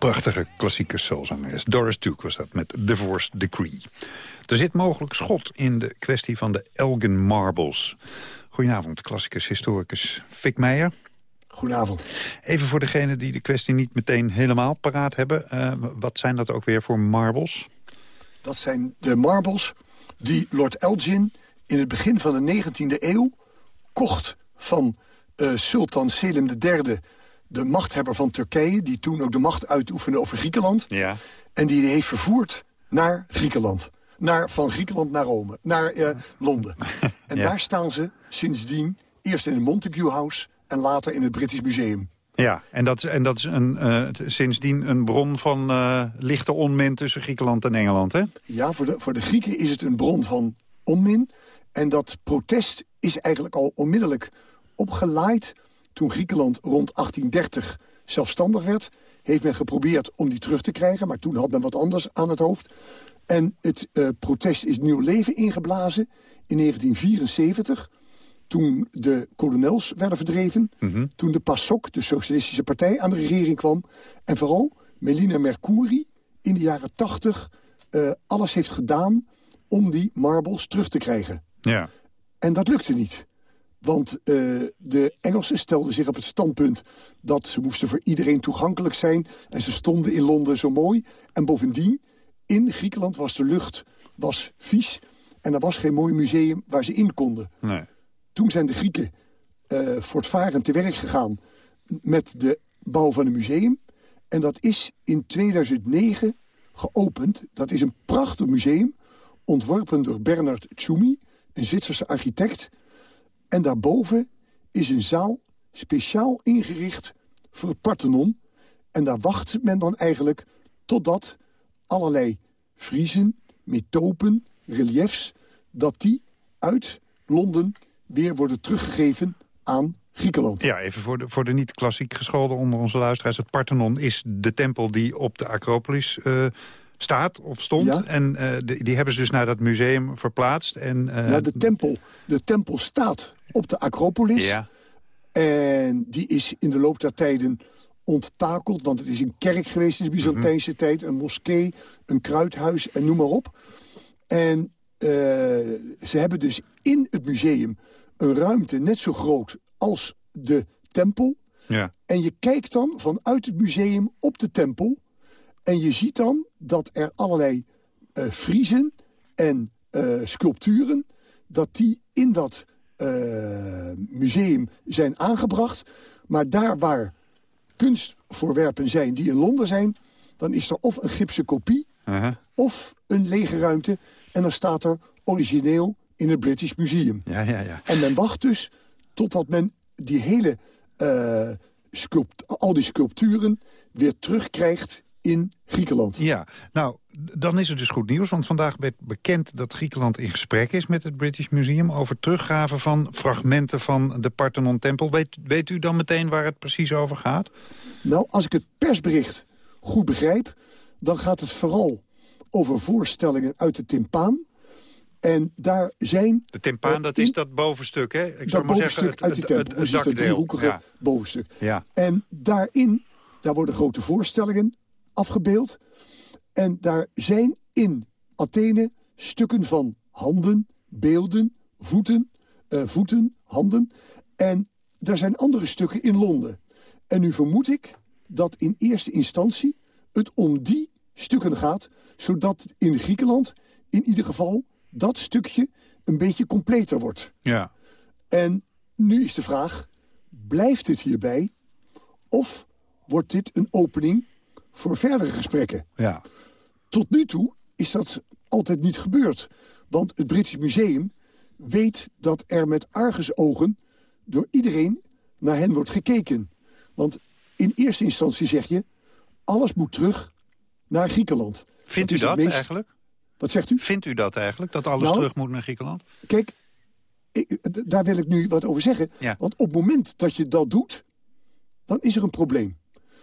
Speaker 7: Prachtige klassieke soulzangeres. Doris Duke was dat met Divorce Decree. Er zit mogelijk schot in de kwestie van de Elgin Marbles. Goedenavond, klassicus, historicus Fik Meijer.
Speaker 20: Goedenavond.
Speaker 7: Even voor degenen die de kwestie niet meteen helemaal paraat hebben. eh, wat zijn dat ook weer voor marbles?
Speaker 20: Dat zijn de marbles die Lord Elgin in het begin van de 19e eeuw kocht van eh, Sultan Selim III, de machthebber van Turkije... die toen ook de macht uitoefende over Griekenland.
Speaker 7: Ja.
Speaker 20: En die heeft vervoerd naar Griekenland. Naar, van Griekenland naar Rome, naar eh, Londen. En
Speaker 7: Ja.
Speaker 20: daar staan ze sindsdien eerst in het Montague House... en later in het British Museum.
Speaker 7: Ja, en dat, en dat is een, eh, sindsdien een bron van eh, lichte onmin tussen Griekenland en Engeland, hè?
Speaker 20: Ja, voor de, voor de Grieken is het een bron van onmin. En dat protest is eigenlijk al onmiddellijk opgelaaid... toen Griekenland rond 1830 zelfstandig werd. heeft men geprobeerd om die terug te krijgen... maar toen had men wat anders aan het hoofd. En het uh, protest is nieuw leven ingeblazen in 1974 toen de kolonels werden verdreven...
Speaker 7: Mhm.
Speaker 20: toen de PASOK, de Socialistische Partij, aan de regering kwam... en vooral Melina Mercouri in de jaren tachtig uh, alles heeft gedaan... om die marbles terug te krijgen.
Speaker 7: Ja.
Speaker 20: En dat lukte niet. Want uh, de Engelsen stelden zich op het standpunt... dat ze moesten voor iedereen toegankelijk zijn... en ze stonden in Londen zo mooi. En bovendien, in Griekenland was de lucht was vies... en er was geen mooi museum waar ze in konden.
Speaker 7: Nee.
Speaker 20: Toen zijn de Grieken uh, voortvarend te werk gegaan met de bouw van een museum. En dat is in 2009 geopend. Dat is een prachtig museum, ontworpen door Bernard Tschumi, een Zwitserse architect. En daarboven is een zaal speciaal ingericht voor het Parthenon. En daar wacht men dan eigenlijk totdat allerlei friezen, metopen, reliefs... dat die uit Londen weer worden teruggegeven aan Griekenland.
Speaker 7: Ja, even voor de, voor de niet klassiek gescholden onder onze luisteraars. Het Parthenon is de tempel die op de Acropolis uh, staat of stond.
Speaker 20: Ja.
Speaker 7: En uh, die, die hebben ze dus naar dat museum verplaatst. En, uh,
Speaker 20: ja, de tempel, de tempel staat op de Acropolis.
Speaker 7: Ja.
Speaker 20: En die is in de loop der tijden onttakeld. Want het is een kerk geweest in de Byzantijnse mm -hmm. tijd. Een moskee, een kruidhuis en noem maar op. En uh, ze hebben dus in het museum een ruimte net zo groot als de tempel.
Speaker 7: Ja.
Speaker 20: En je kijkt dan vanuit het museum op de tempel. En je ziet dan dat er allerlei uh, friezen en uh, sculpturen... dat die in dat museum zijn aangebracht. Maar daar waar kunstvoorwerpen zijn die in Londen zijn... dan is er of een gipsen kopie
Speaker 7: -huh.
Speaker 20: of een lege ruimte... en dan staat er origineel in het British Museum.
Speaker 7: Ja, ja, ja.
Speaker 20: En men wacht dus totdat men die hele, uh, al die sculpturen weer terugkrijgt in Griekenland.
Speaker 7: Ja, nou, dan is het dus goed nieuws. Want vandaag werd bekend dat Griekenland in gesprek is met het British Museum... over teruggave van fragmenten van de Parthenon-tempel. Weet, weet u dan meteen waar het precies over gaat?
Speaker 20: Nou, als ik het persbericht goed begrijp... dan gaat het vooral over voorstellingen uit de timpaan... En daar zijn...
Speaker 7: De timpaan, dat is dat bovenstuk, hè? Ik
Speaker 20: dat
Speaker 7: maar
Speaker 20: bovenstuk
Speaker 7: zeggen, het,
Speaker 20: uit die tempel.
Speaker 7: Het, het, het
Speaker 20: driehoekige
Speaker 7: ja.
Speaker 20: bovenstuk.
Speaker 7: Ja.
Speaker 20: En daarin, daar worden grote voorstellingen afgebeeld. En daar zijn in Athene stukken van handen, beelden, voeten, uh, voeten, handen. En daar zijn andere stukken in Londen. En nu vermoed ik dat in eerste instantie het om die stukken gaat... zodat in Griekenland in ieder geval dat stukje een beetje completer wordt.
Speaker 7: Ja.
Speaker 20: En nu is de vraag, blijft het hierbij... of wordt dit een opening voor verdere gesprekken?
Speaker 7: Ja.
Speaker 20: Tot nu toe is dat altijd niet gebeurd. Want het British Museum weet dat er met argusogen... door iedereen naar hen wordt gekeken. Want in eerste instantie zeg je... alles moet terug naar Griekenland.
Speaker 7: Vindt u dat
Speaker 20: meest-
Speaker 7: eigenlijk?
Speaker 20: Wat zegt u?
Speaker 7: Vindt u dat eigenlijk, dat alles
Speaker 20: Nou,
Speaker 7: terug moet naar Griekenland?
Speaker 20: Kijk, ik- d- daar wil ik nu wat over zeggen.
Speaker 7: Ja.
Speaker 20: Want op het moment dat je dat doet, dan is er een probleem.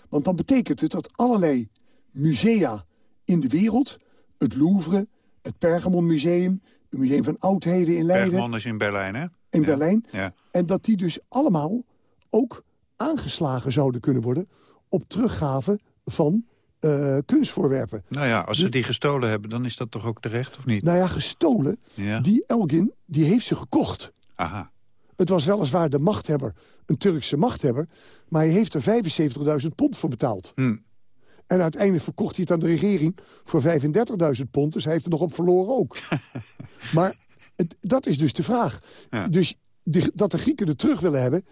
Speaker 20: Want dan betekent het dat allerlei musea in de wereld... het Louvre, het Pergamon Museum, het Museum van Oudheden in Leiden...
Speaker 7: Bergman is in Berlijn, hè?
Speaker 20: in
Speaker 7: Ja.
Speaker 20: Berlijn...
Speaker 7: Ja.
Speaker 20: en dat die dus allemaal ook aangeslagen zouden kunnen worden... op teruggave van eh, kunstvoorwerpen.
Speaker 7: Nou ja, als ze die gestolen hebben, dan is dat toch ook terecht, of niet?
Speaker 20: Nou ja, gestolen.
Speaker 7: Ja.
Speaker 20: Die Elgin, die heeft ze gekocht.
Speaker 7: Aha.
Speaker 20: Het was weliswaar de machthebber, een Turkse machthebber... maar hij heeft er 75.000 pond voor betaald.
Speaker 7: Hm.
Speaker 20: En uiteindelijk verkocht hij het aan de regering voor 35.000 pond. Dus hij heeft er nog op verloren ook. maar het, dat is dus de vraag.
Speaker 7: Ja.
Speaker 20: Dus dat de Grieken het terug willen hebben,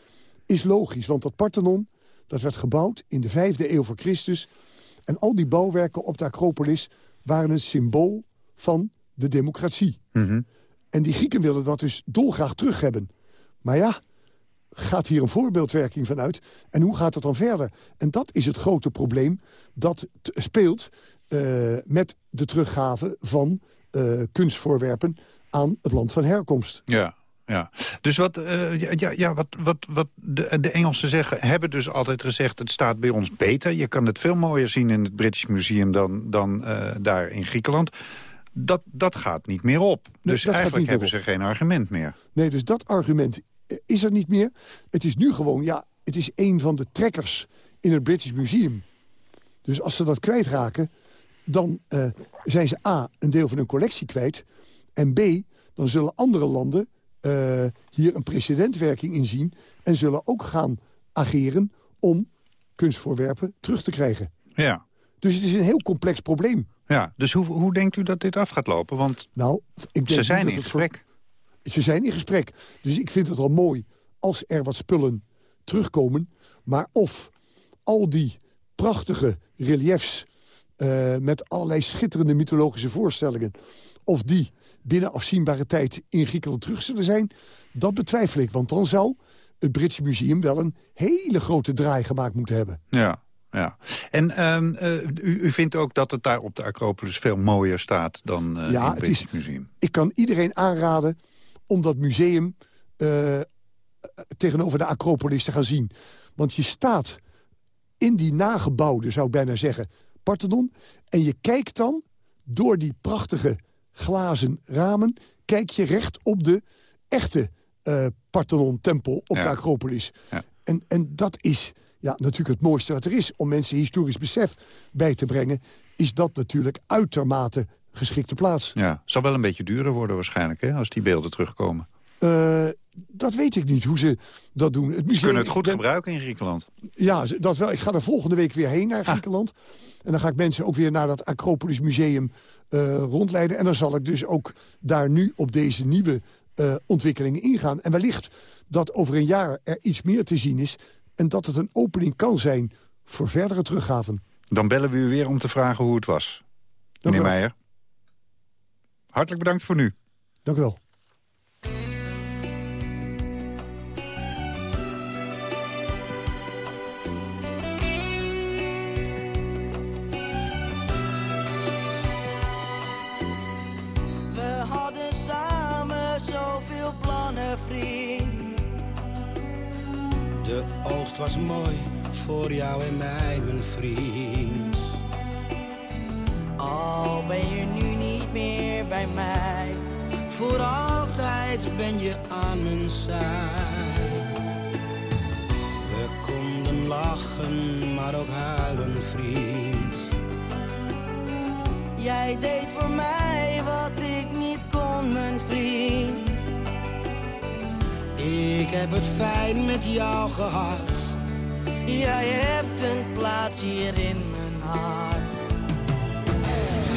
Speaker 20: is logisch. Want dat Parthenon, dat werd gebouwd in de vijfde eeuw voor Christus. En al die bouwwerken op de Acropolis waren een symbool van de democratie.
Speaker 7: Mhm.
Speaker 20: En die Grieken willen dat dus dolgraag terug hebben. Maar ja, gaat hier een voorbeeldwerking van uit? En hoe gaat het dan verder? En dat is het grote probleem dat speelt eh, met de teruggave van eh, kunstvoorwerpen aan het land van herkomst.
Speaker 7: Ja. ja. Dus wat, eh, ja, ja, wat, wat, wat de, de Engelsen zeggen, hebben dus altijd gezegd... het staat bij ons beter. Je kan het veel mooier zien in het British Museum dan, dan daar in Griekenland. Dat, dat gaat niet meer op.
Speaker 20: Nee,
Speaker 7: dus eigenlijk hebben ze geen argument meer.
Speaker 20: Nee, dus dat argument is er niet meer. Het is nu gewoon, ja, het is een van de trekkers in het British Museum. Dus als ze dat kwijtraken, dan eh, zijn ze A, een deel van hun collectie kwijt... en B, dan zullen andere landen eh, hier een precedentwerking in zien... en zullen ook gaan ageren om kunstvoorwerpen terug te krijgen.
Speaker 7: Ja.
Speaker 20: Dus het is een heel complex probleem.
Speaker 7: Ja, dus hoe, hoe denkt u dat dit af gaat lopen? Want
Speaker 20: nou, ik denk
Speaker 7: ze zijn in gesprek.
Speaker 20: Ze zijn in gesprek. Dus ik vind het al mooi als er wat spullen terugkomen. Maar of al die prachtige reliefs... eh, met allerlei schitterende mythologische voorstellingen... of die binnen afzienbare tijd in Griekenland terug zullen zijn... dat betwijfel ik, want dan zou het Britse Museum... wel een hele grote draai gemaakt moeten hebben.
Speaker 7: Ja, ja. En ehm, eh, u, u vindt ook dat het daar op de Acropolis veel mooier staat dan eh in
Speaker 20: Ja,
Speaker 7: het
Speaker 20: het
Speaker 7: British
Speaker 20: is-
Speaker 7: Museum?
Speaker 20: Ik kan iedereen aanraden om dat museum eh, tegenover de Acropolis te gaan zien. Want je staat in die nagebouwde, zou ik bijna zeggen, Parthenon... en je kijkt dan door die prachtige glazen ramen... kijk je recht op de echte eh Parthenon-tempel op
Speaker 7: Ja.
Speaker 20: de Acropolis.
Speaker 7: Ja.
Speaker 20: En, en dat is ja, natuurlijk het mooiste wat er is. Om mensen historisch besef bij te brengen... is dat natuurlijk uitermate geschikte plaats.
Speaker 7: Ja, zal wel een beetje duurder worden waarschijnlijk, hè, als die beelden terugkomen.
Speaker 20: Eh, dat weet ik niet, hoe ze dat doen. Het
Speaker 7: Ze
Speaker 20: museum,
Speaker 7: kunnen het goed
Speaker 20: ben-
Speaker 7: gebruiken in Griekenland.
Speaker 20: Ja, dat wel. Ik ga er volgende week weer heen naar
Speaker 7: Ah.
Speaker 20: Griekenland. En dan ga ik mensen ook weer naar dat Acropolis Museum eh, rondleiden. En dan zal ik dus ook daar nu op deze nieuwe eh, ontwikkelingen ingaan. En wellicht dat over een jaar er iets meer te zien is... en dat het een opening kan zijn voor verdere teruggaven.
Speaker 7: Dan bellen we u weer om te vragen hoe het was. Meneer. Meijer. Hartelijk bedankt voor nu.
Speaker 20: Dank u wel.
Speaker 21: We hadden samen zoveel plannen, vriend.
Speaker 22: De oogst was mooi voor jou en mij, mijn vriend.
Speaker 21: Al ben je nu niet bij mij.
Speaker 22: Voor altijd ben je aan mijn zij. We konden lachen, maar ook huilen, vriend.
Speaker 21: Jij deed voor mij wat ik niet kon, mijn vriend.
Speaker 22: Ik heb het fijn met jou gehad.
Speaker 21: Jij hebt een plaats hier in mijn hart.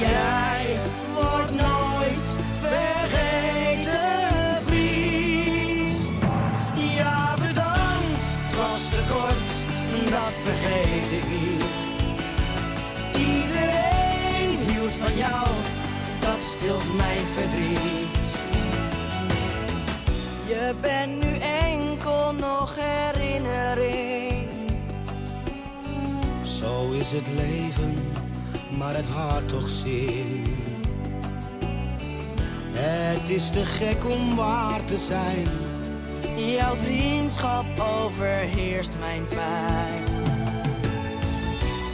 Speaker 21: Jij wordt nooit vergeten, vriend. Ja, bedankt, het was te kort, dat vergeet ik niet. Iedereen hield van jou, dat stilt mijn verdriet. Je bent nu enkel nog herinnering.
Speaker 22: Zo is het leven, maar het hart toch zin. Het is te gek om waar te zijn.
Speaker 21: Jouw vriendschap overheerst mijn pijn.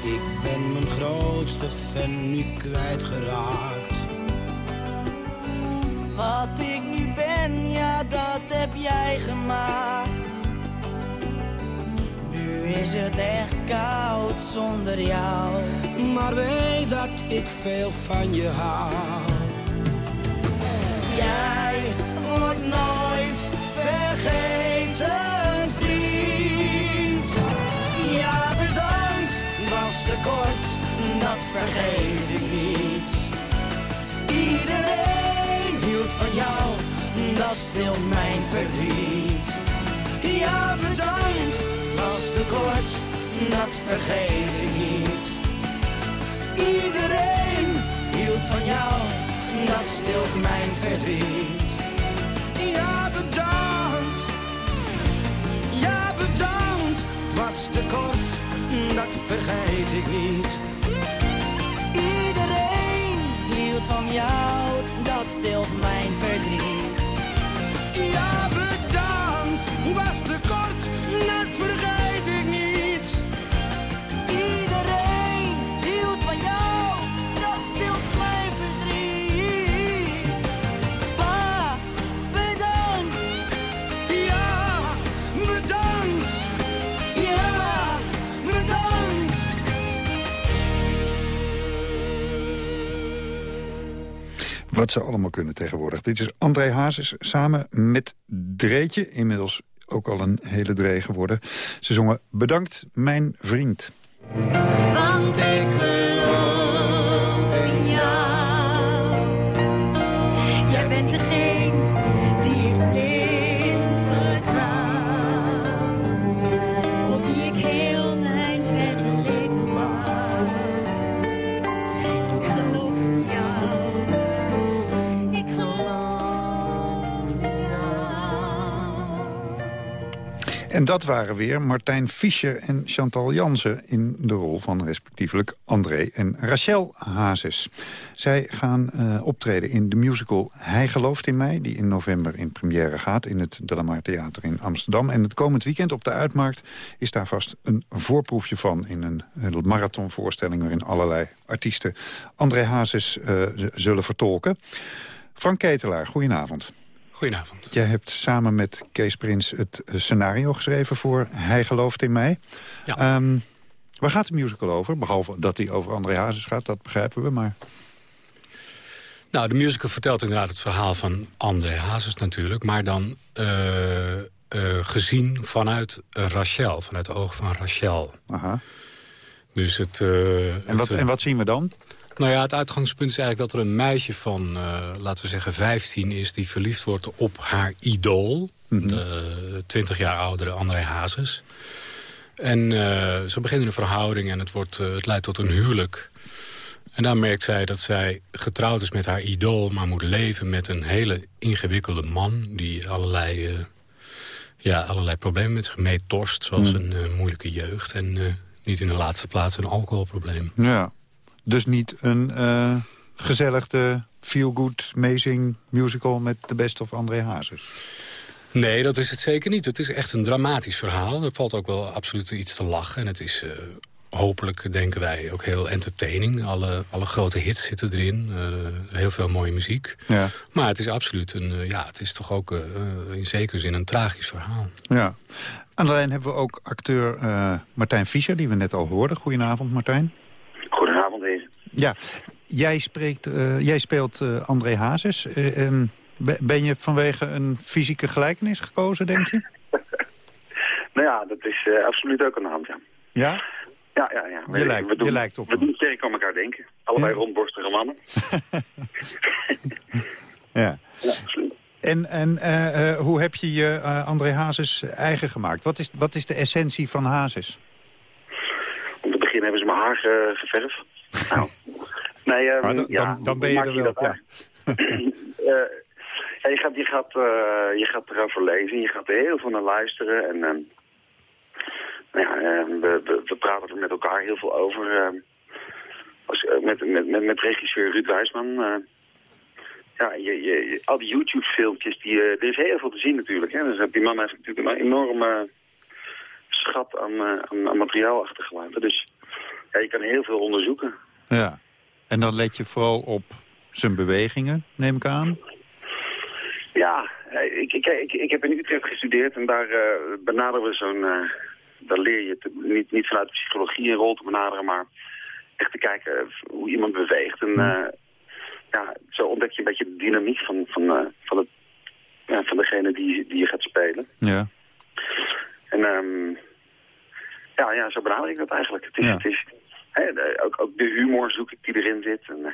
Speaker 22: Ik ben mijn grootste fan nu kwijtgeraakt.
Speaker 21: Wat ik nu ben, ja, dat heb jij gemaakt. Nu is het echt koud zonder jou.
Speaker 22: Maar weet dat ik veel van je hou.
Speaker 21: Jij wordt nooit vergeten, vriend. Ja, bedankt, was te kort, dat vergeet ik niet. Iedereen hield van jou, dat stilt mijn verdriet. Ja, bedankt, het was te kort, dat vergeet ik niet. Iedereen hield van jou, dat stilt mijn verdriet.
Speaker 22: Ja, bedankt. Ja, bedankt. Was te kort, dat vergeet ik niet.
Speaker 21: Iedereen hield van jou, dat stilt mijn verdriet.
Speaker 7: Wat ze allemaal kunnen tegenwoordig. Dit is André Hazes samen met Dreetje. Inmiddels ook al een hele dree geworden. Ze zongen Bedankt, mijn vriend.
Speaker 19: Want ik
Speaker 7: En dat waren weer Martijn Fischer en Chantal Jansen... in de rol van respectievelijk André en Rachel Hazes. Zij gaan eh, optreden in de musical Hij gelooft in mij... die in november in première gaat in het De La Mar Theater in Amsterdam. En het komend weekend op de Uitmarkt is daar vast een voorproefje van... in een, marathonvoorstelling waarin allerlei artiesten André Hazes eh, zullen vertolken. Frank Ketelaar, goedenavond.
Speaker 23: Goedenavond.
Speaker 7: Jij hebt samen met Kees Prins het eh, scenario geschreven voor Hij gelooft in mij.
Speaker 23: Ja.
Speaker 7: Ehm, waar gaat de musical over? Behalve dat hij over André Hazes gaat, dat begrijpen we. Maar
Speaker 23: Nou, de musical vertelt inderdaad het verhaal van André Hazes natuurlijk. Maar dan eh, eh, gezien vanuit Rachel, vanuit de ogen van Rachel.
Speaker 7: Aha.
Speaker 23: Dus het,
Speaker 7: en, wat,
Speaker 23: het,
Speaker 7: en wat zien we dan?
Speaker 23: Nou ja, het uitgangspunt is eigenlijk dat er een meisje van, eh, laten we zeggen, 15 is... die verliefd wordt op haar idool, de 20 jaar oudere André Hazes. En eh, ze beginnen een verhouding en het, wordt, eh, het leidt tot een huwelijk. En dan merkt zij dat zij getrouwd is met haar idool... maar moet leven met een hele ingewikkelde man... die allerlei, ja, allerlei problemen met zich meetorst... zoals
Speaker 7: Hmm.
Speaker 23: een moeilijke jeugd en niet in de laatste plaats een alcoholprobleem.
Speaker 7: Ja. Dus niet een eh gezellige, feel-good, amazing musical... met de best of André Hazes.
Speaker 23: Nee, dat is het zeker niet. Het is echt een dramatisch verhaal. Er valt ook wel absoluut iets te lachen. En het is eh, hopelijk, denken wij, ook heel entertaining. Alle, alle grote hits zitten erin. eh, heel veel mooie muziek.
Speaker 7: Ja.
Speaker 23: Maar het is absoluut een, ja, het is toch ook in zekere zin een tragisch verhaal.
Speaker 7: Ja. Aan de lijn hebben we ook acteur Martijn Fischer, die we net al hoorden. Goedenavond, Martijn. Ja, jij, spreekt, eh, jij speelt eh, André Hazes. Eh, ehm, be- ben je vanwege een fysieke gelijkenis gekozen, denk je?
Speaker 24: Nou ja, dat is absoluut ook aan de hand, ja.
Speaker 7: Ja?
Speaker 24: Ja, ja, ja.
Speaker 7: Je lijkt-
Speaker 24: we doen,
Speaker 7: je lijkt op
Speaker 24: We doen aan elkaar denken. Allebei rondborstige mannen.
Speaker 7: Ja. En, en eh, hoe heb je je eh, André Hazes eigen gemaakt? Wat is, wat is de essentie van Hazes?
Speaker 24: Om te beginnen hebben ze mijn haar geverfd. Nou, nee, ehm,
Speaker 7: dan-
Speaker 24: ja,
Speaker 7: dan- dan
Speaker 24: hoe
Speaker 7: ben je er wel,
Speaker 24: dat? Eh, ja, je, gaat, je, gaat, eh, je gaat erover lezen, je gaat er heel veel naar luisteren. En ehm, nou ja, eh, we, we, we praten er met elkaar heel veel over. ehm, als, eh, met, met, met, met regisseur Ruud Wijsman. ja, je, je, al die YouTube-filmpjes, die, eh, er is heel veel te zien natuurlijk. Hè? Dus die man heeft natuurlijk een enorme schat aan, aan, aan materiaal achtergelaten. Dus ja, je kan heel veel onderzoeken.
Speaker 7: Ja. En dan let je vooral op zijn bewegingen, neem ik aan.
Speaker 24: Ja, eh, ik, ik, ik, ik heb in Utrecht gestudeerd en daar eh, benaderen we zo'n... eh, daar leer je te- niet, niet vanuit de psychologie een rol te benaderen, maar echt te kijken hoe iemand beweegt. En eh, ja, zo ontdek je een beetje de dynamiek van, van, van, het, ja, van degene die, die je gaat spelen.
Speaker 7: Ja.
Speaker 24: En ehm, ja, ja, zo benader ik dat eigenlijk. Het is,
Speaker 7: Ja.
Speaker 24: het is, ook, ook de humor zoek ik die erin zit. En, eh,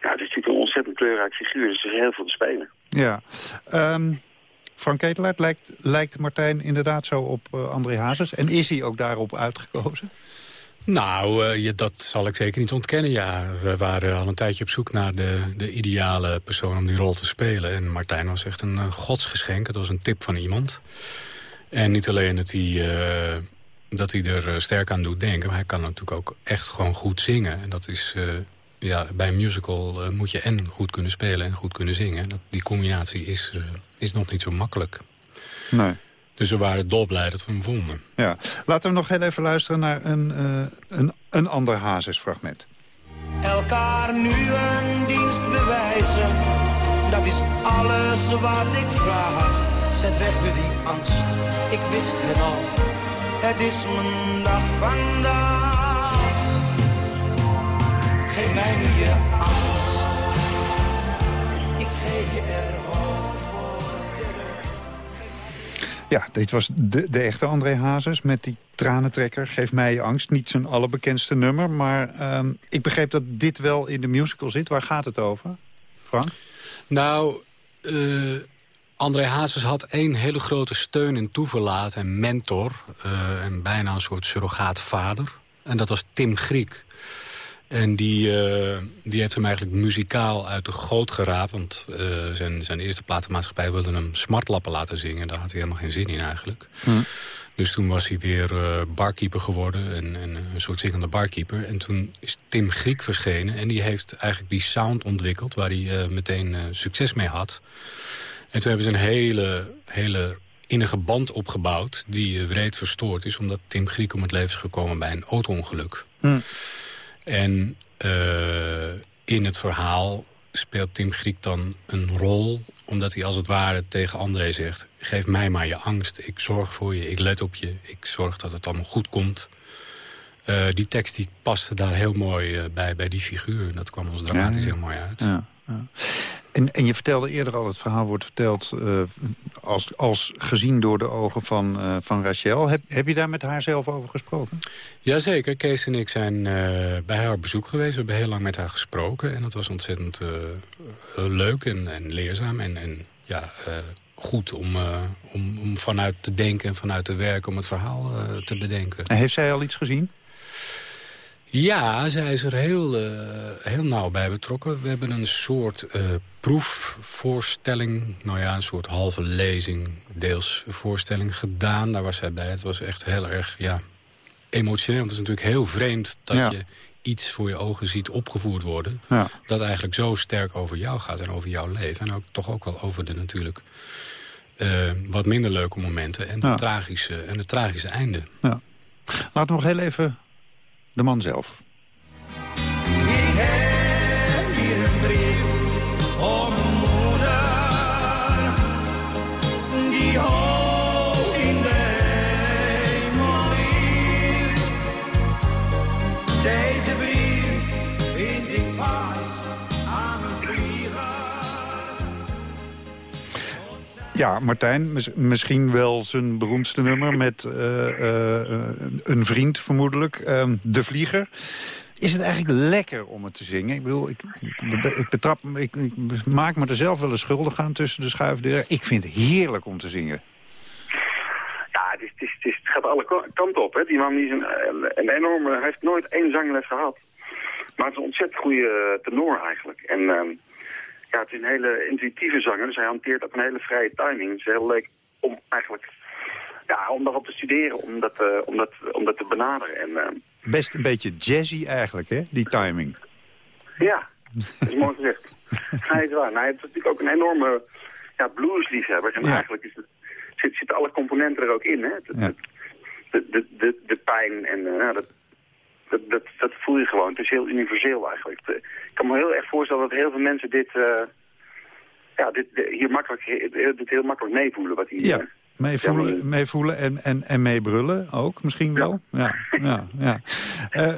Speaker 24: ja, het is natuurlijk een ontzettend kleurrijk figuur, dus er is heel veel te spelen.
Speaker 7: Ja. Ehm, Frank Ketelaert, lijkt, lijkt Martijn inderdaad zo op eh, André Hazes? En is hij ook daarop uitgekozen?
Speaker 23: Nou, eh, je, dat zal ik zeker niet ontkennen, ja. We waren al een tijdje op zoek naar de, de ideale persoon om die rol te spelen. En Martijn was echt een godsgeschenk. Het was een tip van iemand. En niet alleen dat hij, eh, dat hij er eh, sterk aan doet denken... maar hij kan natuurlijk ook echt gewoon goed zingen. En dat is... eh, ja, bij een musical eh, moet je en goed kunnen spelen en goed kunnen zingen. Dat, die combinatie is, eh, is nog niet zo makkelijk.
Speaker 7: Nee.
Speaker 23: Dus we waren dolblij dat we hem vonden.
Speaker 7: Ja. Laten we nog heel even luisteren naar een, eh, een, een ander Hazes-fragment.
Speaker 21: Elkaar nu een dienst bewijzen, dat is alles wat ik vraag. Zet weg nu die angst, ik wist het al, het is mijn dag vandaag. Geef mij nu je angst, je er hoog voor terug.
Speaker 7: Ja, dit was de, de echte André Hazes met die tranentrekker. Geef mij je angst. Niet zijn allerbekendste nummer. Maar ehm, ik begreep dat dit wel in de musical zit. Waar gaat het over, Frank?
Speaker 23: Nou, eh, André Hazes had één hele grote steun en toeverlaat en mentor. eh, en bijna een soort surrogaatvader. En dat was Tim Griek. En die, eh, die heeft hem eigenlijk muzikaal uit de goot geraapt. Want eh, zijn, zijn eerste platenmaatschappij wilde hem smartlappen laten zingen. Daar had hij helemaal geen zin in eigenlijk. Dus toen was hij weer barkeeper geworden. En, en een soort zingende barkeeper. En toen is Tim Griek verschenen. En die heeft eigenlijk die sound ontwikkeld... waar hij meteen succes mee had. En toen hebben ze een hele, hele innige band opgebouwd... die eh, wreed verstoord is... omdat Tim Griek om het leven is gekomen bij een auto-ongeluk. En eh, in het verhaal speelt Tim Griek dan een rol... omdat hij als het ware tegen André zegt... geef mij maar je angst, ik zorg voor je, ik let op je... ik zorg dat het allemaal goed komt. Eh, die tekst die paste daar heel mooi eh, bij, bij die figuur. En dat kwam ons dramatisch
Speaker 7: Ja, ja.
Speaker 23: heel mooi uit.
Speaker 7: Ja, ja. En, en je vertelde eerder al, het verhaal wordt verteld... eh, als, als gezien door de ogen van, eh, van Rachel. Heb, heb je daar met haar zelf over gesproken?
Speaker 23: Jazeker, Kees en ik zijn eh, bij haar op bezoek geweest. We hebben heel lang met haar gesproken. En dat was ontzettend leuk en, en leerzaam. En, en ja, goed om, om, om vanuit te denken en vanuit te werken... om het verhaal te bedenken.
Speaker 7: En heeft zij al iets gezien?
Speaker 23: Ja, zij is er heel, eh, heel nauw bij betrokken. We hebben een soort eh, proefvoorstelling, nou ja, een soort halve lezing, deels voorstelling gedaan. Daar was zij bij. Het was echt heel erg ja, emotioneel. Want het is natuurlijk heel vreemd dat
Speaker 7: Ja.
Speaker 23: je iets voor je ogen ziet opgevoerd worden...
Speaker 7: Ja.
Speaker 23: dat eigenlijk zo sterk over jou gaat en over jouw leven. En ook toch ook wel over de natuurlijk eh, wat minder leuke momenten... en,
Speaker 7: Ja.
Speaker 23: de tragische, en het tragische einde.
Speaker 7: Ja. Laten we nog heel even de man zelf. Ja, Martijn, mis- misschien wel zijn beroemdste nummer... met eh, eh, een vriend vermoedelijk, ehm, De Vlieger. Is het eigenlijk lekker om het te zingen? Ik bedoel, ik, ik, betrap, ik, maak me er zelf wel eens schuldig aan tussen de schuifdeuren. Ik vind het heerlijk om te zingen.
Speaker 24: Ja, het, is, het, het, gaat alle kanten op. Hè. Die man is een, een. Hij heeft nooit één zangles gehad. Maar het is een ontzettend goede eh, tenor eigenlijk. En ehm, ja, het is een hele intuïtieve zanger. Dus hij hanteert ook een hele vrije timing. Het is heel leuk om eigenlijk... Ja, om daarop te studeren, om dat, eh, om dat, om dat te benaderen. En ehm,
Speaker 7: Best een beetje jazzy eigenlijk, hè, die timing.
Speaker 24: ja, dat is mooi gezegd. Hij is waar. Nou, hij is natuurlijk ook een enorme ja, bluesliefhebber. En
Speaker 7: Ja.
Speaker 24: eigenlijk is het, zit, zitten alle componenten er ook in. Hè?
Speaker 7: Ja.
Speaker 24: de, de, de, de pijn en eh, ja, dat, dat, dat, dat voel je gewoon. Het is heel universeel eigenlijk. Eh, Ik kan me heel erg voorstellen dat heel veel mensen dit, eh, ja, dit, hier makkelijk, he- dit heel makkelijk meevoelen. Wat hier,
Speaker 7: Ja, meevoelen, meevoelen en, en, en meebrullen ook misschien wel. Ja, ja, ja. Eh,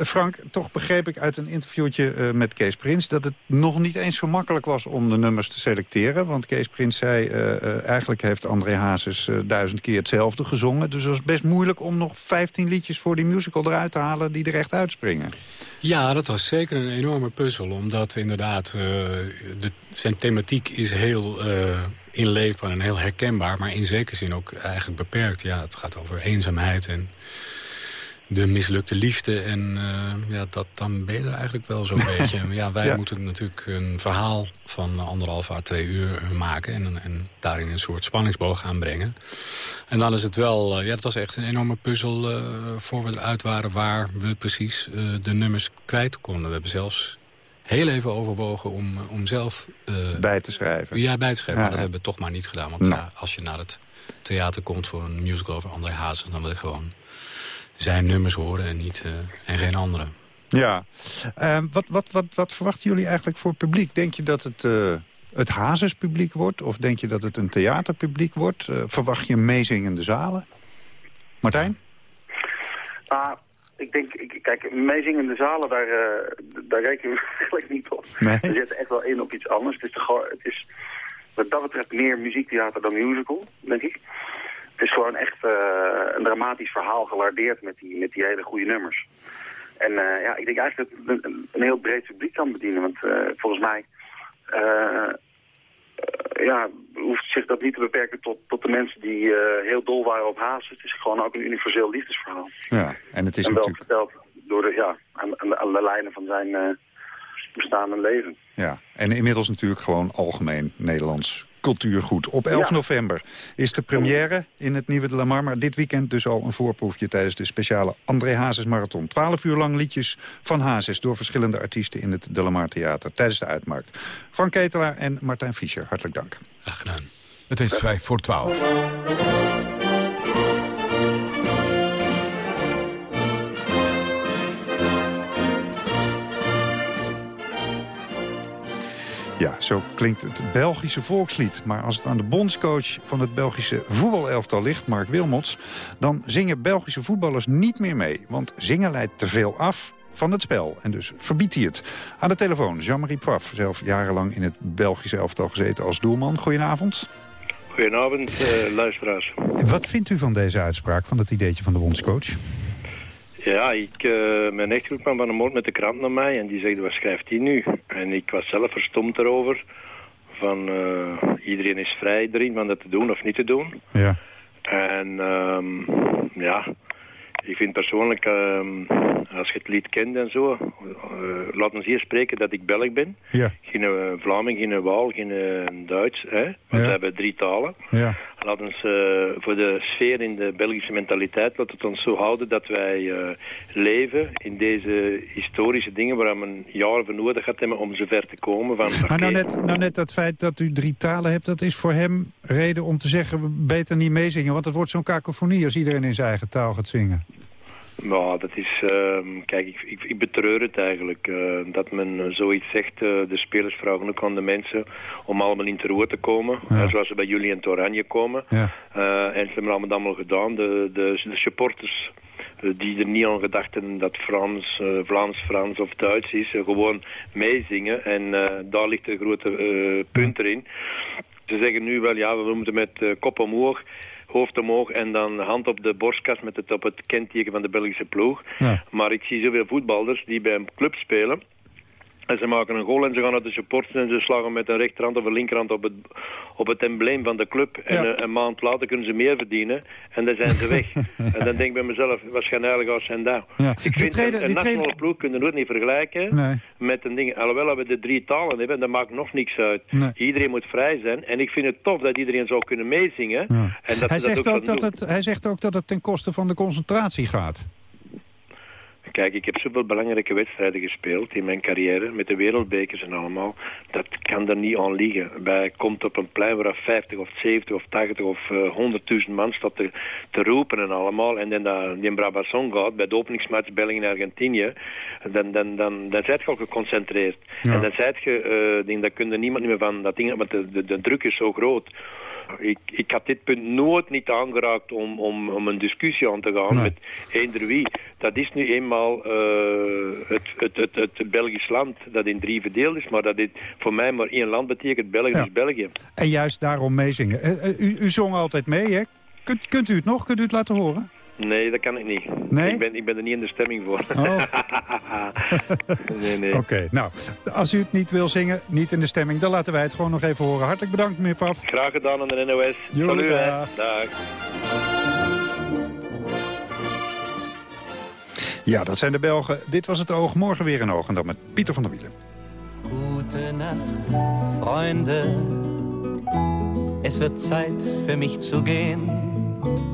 Speaker 7: Frank, toch begreep ik uit een interviewtje eh, met Kees Prins... dat het nog niet eens zo makkelijk was om de nummers te selecteren. Want Kees Prins zei, eh, eh, eigenlijk heeft André Hazes duizend keer hetzelfde gezongen. Dus het was best moeilijk om nog 15 liedjes voor die musical eruit te halen... die er echt uitspringen.
Speaker 23: Ja, dat was zeker een enorme puzzel. Omdat inderdaad, eh, de, zijn thematiek is heel eh, inleefbaar en heel herkenbaar. Maar in zekere zin ook eigenlijk beperkt. Ja, het gaat over eenzaamheid en de mislukte liefde. En eh, ja, dat, dan ben je er eigenlijk wel zo'n beetje. Ja, wij
Speaker 7: Ja.
Speaker 23: moeten natuurlijk een verhaal van anderhalf à twee uur maken. En, en daarin een soort spanningsboog aanbrengen. En dan is het wel, eh, ja, het was echt een enorme puzzel eh, voor we eruit waren waar we precies de nummers kwijt konden. We hebben zelfs heel even overwogen om, eh, om zelf... eh,
Speaker 7: Bij te schrijven.
Speaker 23: Ja, bij te schrijven.
Speaker 7: Ja,
Speaker 23: maar dat
Speaker 7: ja.
Speaker 23: hebben we toch maar niet gedaan. Want
Speaker 7: Nou.
Speaker 23: ja, als je naar het theater komt voor een musical over André Hazes... dan wil ik gewoon zijn nummers horen en, niet, eh, en geen andere.
Speaker 7: Ja. Eh, wat, wat, wat, wat verwachten jullie eigenlijk voor publiek? Denk je dat het... eh, het Hazes-publiek wordt? Of denk je dat het een theaterpubliek wordt? Verwacht je meezingende zalen? Martijn?
Speaker 24: Maar ik denk, ik, kijk, meezingende zalen, daar, uh, daar rekenen we eigenlijk niet op.
Speaker 7: Nee.
Speaker 24: We zetten echt wel in op iets anders. Het is, toch, het is wat dat betreft meer muziektheater dan musical, denk ik. Het is gewoon echt uh, een dramatisch verhaal gelardeerd met die, met die hele goede nummers. En uh, ja, ik denk eigenlijk dat het een, een, heel breed publiek kan bedienen. Want volgens mij ja, hoeft zich dat niet te beperken tot, tot de mensen die uh, heel dol waren op Haas. Het is gewoon ook een universeel liefdesverhaal.
Speaker 7: Ja, en het is
Speaker 24: en wel
Speaker 7: natuurlijk...
Speaker 24: verteld door de, ja, aan, aan, de, aan de lijnen van zijn uh, bestaande leven.
Speaker 7: Ja, en inmiddels natuurlijk gewoon algemeen Nederlands cultuurgoed. Op 11
Speaker 24: Ja.
Speaker 7: november is de première in het Nieuwe de La Mar. Maar dit weekend dus al een voorproefje tijdens de speciale André Hazes Marathon. 12 uur lang liedjes van Hazes door verschillende artiesten in het De La Mar Theater tijdens de uitmarkt. Frank Ketelaar en Martijn Fischer, hartelijk dank.
Speaker 23: Graag gedaan.
Speaker 6: Het is vijf voor twaalf.
Speaker 7: Ja, zo klinkt het Belgische volkslied. Maar als het aan de bondscoach van het Belgische voetbalelftal ligt, Mark Wilmots... dan zingen Belgische voetballers niet meer mee. Want zingen leidt te veel af van het spel. En dus verbiedt hij het. Aan de telefoon Jean-Marie Poif, zelf jarenlang in het Belgische elftal gezeten als doelman. Goedenavond.
Speaker 25: Goedenavond, eh, luisteraars.
Speaker 7: Wat vindt u van deze uitspraak, van het ideetje van de bondscoach?
Speaker 25: Ja, ik, eh, mijn echtgenoot kwam van een moord met de krant naar mij en die zegt, wat schrijft hij nu? En ik was zelf verstomd erover. Van, eh, iedereen is vrij erin van dat te doen of niet te doen.
Speaker 7: Ja.
Speaker 25: En ehm, ja, ik vind persoonlijk, ehm, als je het lied kent en zo, eh, laat ons hier spreken dat ik Belg ben.
Speaker 7: Ja.
Speaker 25: Geen Vlaming, geen Waal, geen Duits. Hè? Want
Speaker 7: Ja.
Speaker 25: we hebben drie talen.
Speaker 7: Ja.
Speaker 25: Laat ons eh, voor de sfeer in de Belgische mentaliteit, laat het ons zo houden dat wij eh, leven in deze historische dingen waar we een jaar voor nodig gehad hebben om zover te komen. Van,
Speaker 7: Maar nou net, nou net dat feit dat u drie talen hebt... dat is voor hem reden om te zeggen, beter niet meezingen. Want het wordt zo'n kakofonie als iedereen in zijn eigen taal gaat zingen.
Speaker 25: Nou, dat is... ehm, kijk, ik, ik, ik betreur het eigenlijk. eh, dat men eh, zoiets zegt. eh, de spelers vragen ook aan de mensen om allemaal in te roer te komen. zoals ze bij jullie in het Oranje komen.
Speaker 7: Ja.
Speaker 25: En ze hebben allemaal allemaal gedaan. De, de, de supporters die er niet aan gedacht hebben dat Frans, Vlaams, Frans of Duits is. gewoon meezingen. En daar ligt een grote punt erin. Ze zeggen nu wel, ja, we moeten met kop omhoog, hoofd omhoog en dan hand op de borstkast met het op het kenteken van de Belgische ploeg.
Speaker 7: Ja.
Speaker 25: Maar ik zie zoveel voetballers die bij een club spelen. En ze maken een goal en ze gaan naar de supporters en ze slagen met een rechterhand of een linkerhand op het, op het embleem van de club. En
Speaker 7: Ja.
Speaker 25: eh, een maand later kunnen ze meer verdienen en dan zijn ze weg. en dan denk ik bij mezelf, wat schijnheilig als zijn daar.
Speaker 7: Ja.
Speaker 25: Ik
Speaker 7: Die
Speaker 25: vind een, een nationale ploeg kunnen nooit niet vergelijken
Speaker 7: Nee.
Speaker 25: met een ding. Alhoewel we de drie talen hebben, dat maakt nog niks uit.
Speaker 7: Nee.
Speaker 25: Iedereen moet vrij zijn en ik vind het tof dat iedereen zou kunnen meezingen. En dat ook
Speaker 7: het, hij zegt ook dat het ten koste van de concentratie gaat.
Speaker 25: Kijk, ik heb zoveel belangrijke wedstrijden gespeeld in mijn carrière, met de wereldbekers en allemaal. Dat kan er niet aan liggen. Bij komt op een plein waar 50 of 70 of 80 of eh, 100.000 man staat te, te roepen en allemaal. En dan die in Brabazon gaat, bij de openingsmatch België en Argentinië, dan, dan, dan, dan zijt je al geconcentreerd.
Speaker 7: Ja.
Speaker 25: En dan zijt je, eh ding, dat kun je niemand meer van dat ding, want de, de, de druk is zo groot. Ik, ik had dit punt nooit niet aangeraakt om, om, om een discussie aan te gaan
Speaker 7: Nee.
Speaker 25: met eender wie. Dat is nu eenmaal eh, het, het, het, het Belgisch land dat in drie verdeeld is, maar dat dit voor mij maar één land betekent, België
Speaker 7: Ja.
Speaker 25: is België.
Speaker 7: En juist daarom meezingen. Eh, eh, u, u zong altijd mee, hè? Kunt, kunt u het nog? Kunt u het laten horen?
Speaker 25: Nee, dat kan ik niet.
Speaker 7: Nee?
Speaker 25: Ik ben, ik ben er niet in de stemming voor.
Speaker 7: Oh.
Speaker 25: nee, nee.
Speaker 7: Oké, nou, als u het niet wil zingen, niet in de stemming... dan laten wij het gewoon nog even horen. Hartelijk bedankt, meneer Paf.
Speaker 25: Graag gedaan aan de NOS. Salut, hè.
Speaker 7: dag.
Speaker 25: Dag.
Speaker 7: Ja, dat zijn de Belgen. Dit was het oog. Morgen weer een oog. En dan met Pieter van der Wielen.
Speaker 5: Gute Nacht, Freunde. Es wird Zeit für mich zu gehen.